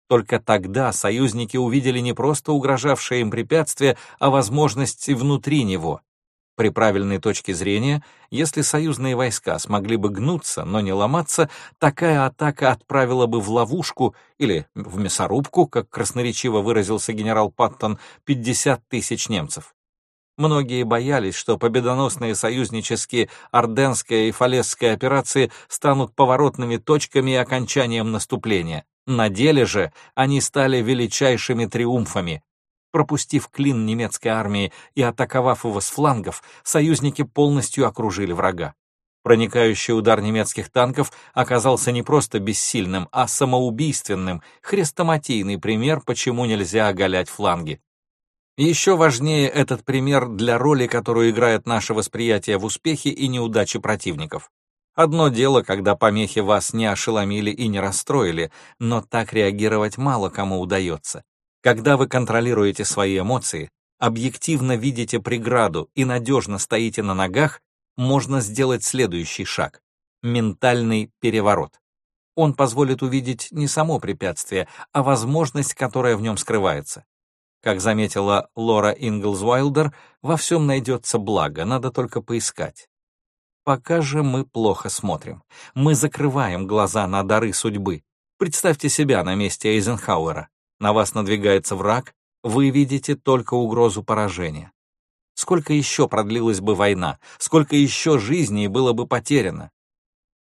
Только тогда союзники увидели не просто угрожавшее им препятствие, а возможности внутри него. При правильной точке зрения, если союзные войска смогли бы гнуться, но не ломаться, такая атака отправила бы в ловушку или в мясорубку, как красноречиво выразился генерал Паттон, 50 тысяч немцев. Многие боялись, что победоносные союзнические Орденская и Фалесская операции станут поворотными точками и окончанием наступления. На деле же они стали величайшими триумфами. Пропустив клин немецкой армии и атаковав его с флангов, союзники полностью окружили врага. Проникающий удар немецких танков оказался не просто бессильным, а самоубийственным, хрестоматийный пример, почему нельзя оголять фланги. Еще важнее этот пример для роли, которую играет наше восприятие в успехе и неудаче противников. Одно дело, когда помехи вас не ошеломили и не расстроили, но так реагировать мало кому удается. Когда вы контролируете свои эмоции, объективно видите преграду и надежно стоите на ногах, можно сделать следующий шаг — ментальный переворот. Он позволит увидеть не само препятствие, а возможность, которая в нем скрывается. Как заметила Лора Инглз Уайлдер, во всем найдется благо, надо только поискать. Пока же мы плохо смотрим. Мы закрываем глаза на дары судьбы. Представьте себя на месте Эйзенхауэра. На вас надвигается враг, вы видите только угрозу поражения. Сколько еще продлилась бы война, сколько еще жизней было бы потеряно?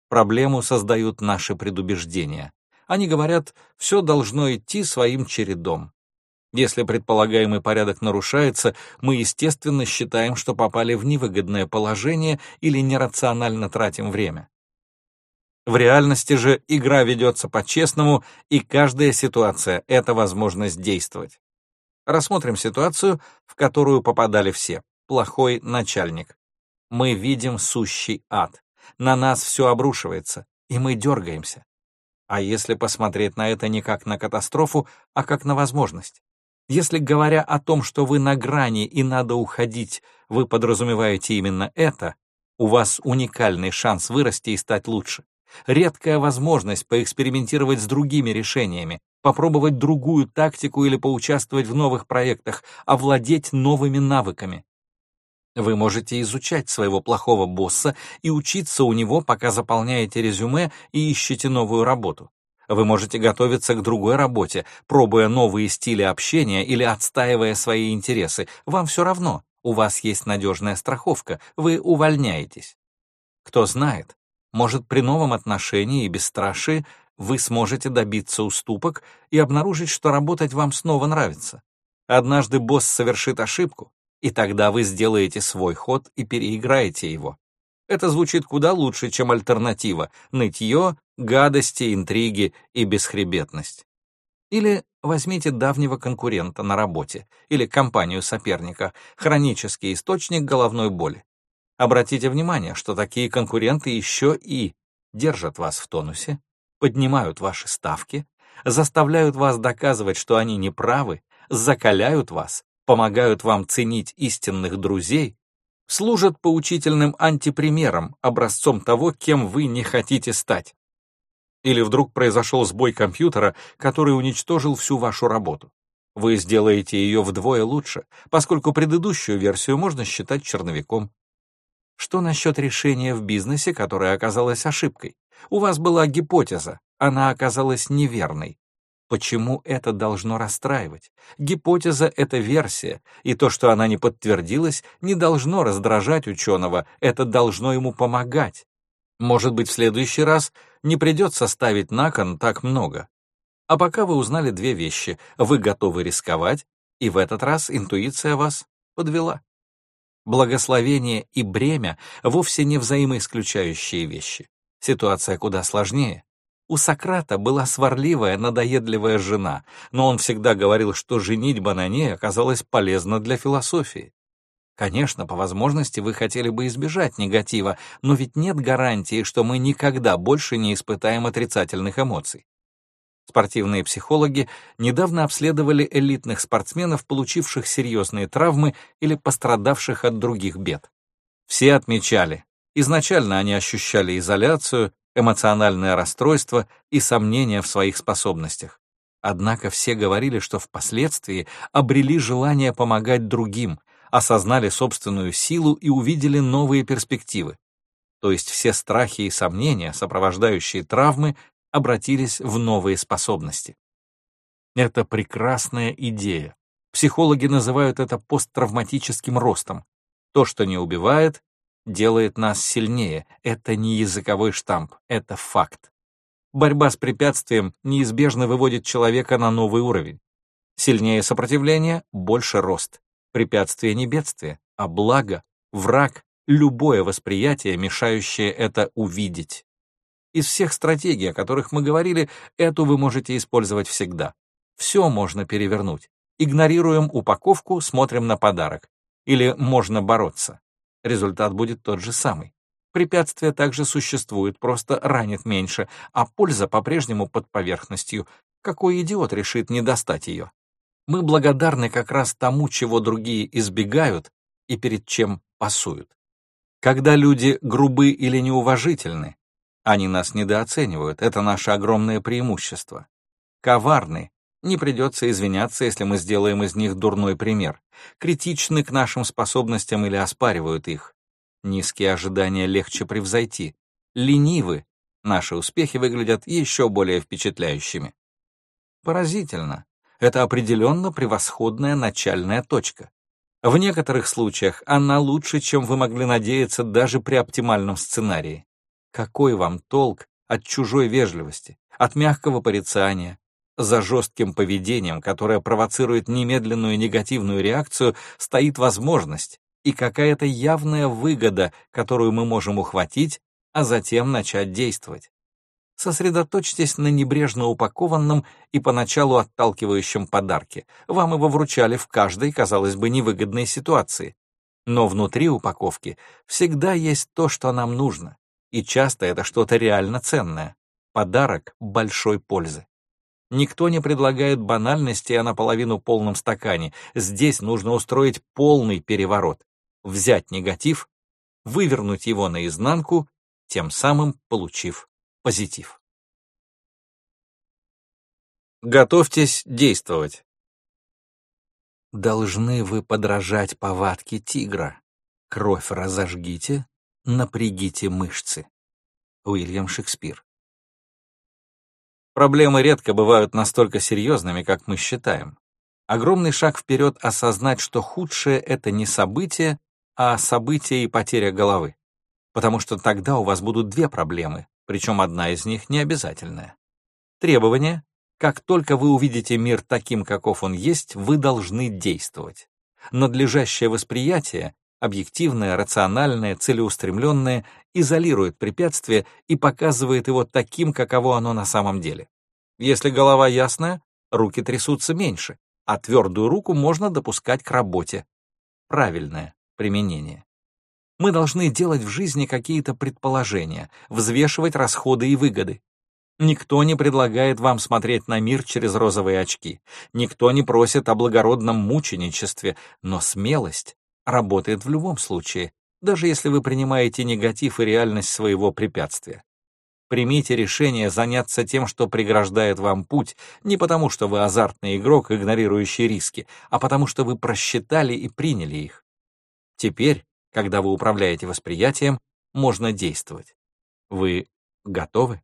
Проблему создают наши предубеждения. Они говорят, все должно идти своим чередом. Если предполагаемый порядок нарушается, мы, естественно, считаем, что попали в невыгодное положение или нерационально тратим время. В реальности же игра ведется по-честному, и каждая ситуация — это возможность действовать. Рассмотрим ситуацию, в которую попадали все. Плохой начальник. Мы видим сущий ад. На нас все обрушивается, и мы дергаемся. А если посмотреть на это не как на катастрофу, а как на возможность? Если, говоря о том, что вы на грани и надо уходить, вы подразумеваете именно это, у вас уникальный шанс вырасти и стать лучше. Редкая возможность поэкспериментировать с другими решениями, попробовать другую тактику или поучаствовать в новых проектах, овладеть новыми навыками. Вы можете изучать своего плохого босса и учиться у него, пока заполняете резюме и ищете новую работу. Вы можете готовиться к другой работе, пробуя новые стили общения или отстаивая свои интересы. Вам все равно, у вас есть надежная страховка, вы увольняетесь. Кто знает, может, при новом отношении и бесстрашии вы сможете добиться уступок и обнаружить, что работать вам снова нравится. Однажды босс совершит ошибку, и тогда вы сделаете свой ход и переиграете его. Это звучит куда лучше, чем альтернатива — нытье, гадости, интриги и бесхребетность. Или возьмите давнего конкурента на работе или компанию соперника, хронический источник головной боли. Обратите внимание, что такие конкуренты еще и держат вас в тонусе, поднимают ваши ставки, заставляют вас доказывать, что они неправы, закаляют вас, помогают вам ценить истинных друзей, служат поучительным антипримером, образцом того, кем вы не хотите стать. Или вдруг произошел сбой компьютера, который уничтожил всю вашу работу. Вы сделаете ее вдвое лучше, поскольку предыдущую версию можно считать черновиком. Что насчет решения в бизнесе, которое оказалось ошибкой? У вас была гипотеза, она оказалась неверной. Почему это должно расстраивать? Гипотеза — это версия, и то, что она не подтвердилась, не должно раздражать ученого, это должно ему помогать. Может быть, в следующий раз не придется ставить на кон так много. А пока вы узнали две вещи, вы готовы рисковать, и в этот раз интуиция вас подвела. Благословение и бремя вовсе не взаимоисключающие вещи. Ситуация куда сложнее. У Сократа была сварливая, надоедливая жена, но он всегда говорил, что женитьба на ней оказалась полезна для философии. Конечно, по возможности вы хотели бы избежать негатива, но ведь нет гарантии, что мы никогда больше не испытаем отрицательных эмоций. Спортивные психологи недавно обследовали элитных спортсменов, получивших серьезные травмы или пострадавших от других бед. Все отмечали, изначально они ощущали изоляцию, эмоциональное расстройство и сомнения в своих способностях. Однако все говорили, что впоследствии обрели желание помогать другим, осознали собственную силу и увидели новые перспективы. То есть все страхи и сомнения, сопровождающие травмы, обратились в новые способности. Это прекрасная идея. Психологи называют это посттравматическим ростом. То, что не убивает, делает нас сильнее. Это не языковой штамп, это факт. Борьба с препятствием неизбежно выводит человека на новый уровень. Сильнее сопротивление — больше рост. Препятствие не бедствие, а благо, враг, любое восприятие, мешающее это увидеть. Из всех стратегий, о которых мы говорили, эту вы можете использовать всегда. Все можно перевернуть. Игнорируем упаковку, смотрим на подарок. Или можно бороться результат будет тот же самый. Препятствия также существуют, просто ранит меньше, а польза по-прежнему под поверхностью. Какой идиот решит не достать ее? Мы благодарны как раз тому, чего другие избегают и перед чем пасуют. Когда люди грубы или неуважительны, они нас недооценивают, это наше огромное преимущество. Коварны, не придется извиняться, если мы сделаем из них дурной пример. Критичны к нашим способностям или оспаривают их. Низкие ожидания легче превзойти. Ленивы. Наши успехи выглядят еще более впечатляющими. Поразительно. Это определенно превосходная начальная точка. В некоторых случаях она лучше, чем вы могли надеяться даже при оптимальном сценарии. Какой вам толк от чужой вежливости, от мягкого порицания, за жестким поведением, которое провоцирует немедленную негативную реакцию, стоит возможность и какая-то явная выгода, которую мы можем ухватить, а затем начать действовать. Сосредоточьтесь на небрежно упакованном и поначалу отталкивающем подарке. Вам его вручали в каждой, казалось бы, невыгодной ситуации. Но внутри упаковки всегда есть то, что нам нужно, и часто это что-то реально ценное. Подарок большой пользы. Никто не предлагает банальности о наполовину полном стакане. Здесь нужно устроить полный переворот. Взять негатив, вывернуть его наизнанку, тем самым получив позитив. Готовьтесь действовать. Должны вы подражать повадке тигра. Кровь разожгите, напрягите мышцы. Уильям Шекспир Проблемы редко бывают настолько серьезными, как мы считаем. Огромный шаг вперед осознать, что худшее — это не событие, а событие и потеря головы. Потому что тогда у вас будут две проблемы, причем одна из них не обязательная. Требование — как только вы увидите мир таким, каков он есть, вы должны действовать. Надлежащее восприятие объективное, рациональное, целеустремленное, изолирует препятствие и показывает его таким, каково оно на самом деле. Если голова ясная, руки трясутся меньше, а твердую руку можно допускать к работе. Правильное применение. Мы должны делать в жизни какие-то предположения, взвешивать расходы и выгоды. Никто не предлагает вам смотреть на мир через розовые очки. Никто не просит о благородном мученичестве, но смелость работает в любом случае, даже если вы принимаете негатив и реальность своего препятствия. Примите решение заняться тем, что преграждает вам путь, не потому что вы азартный игрок, игнорирующий риски, а потому что вы просчитали и приняли их. Теперь, когда вы управляете восприятием, можно действовать. Вы готовы?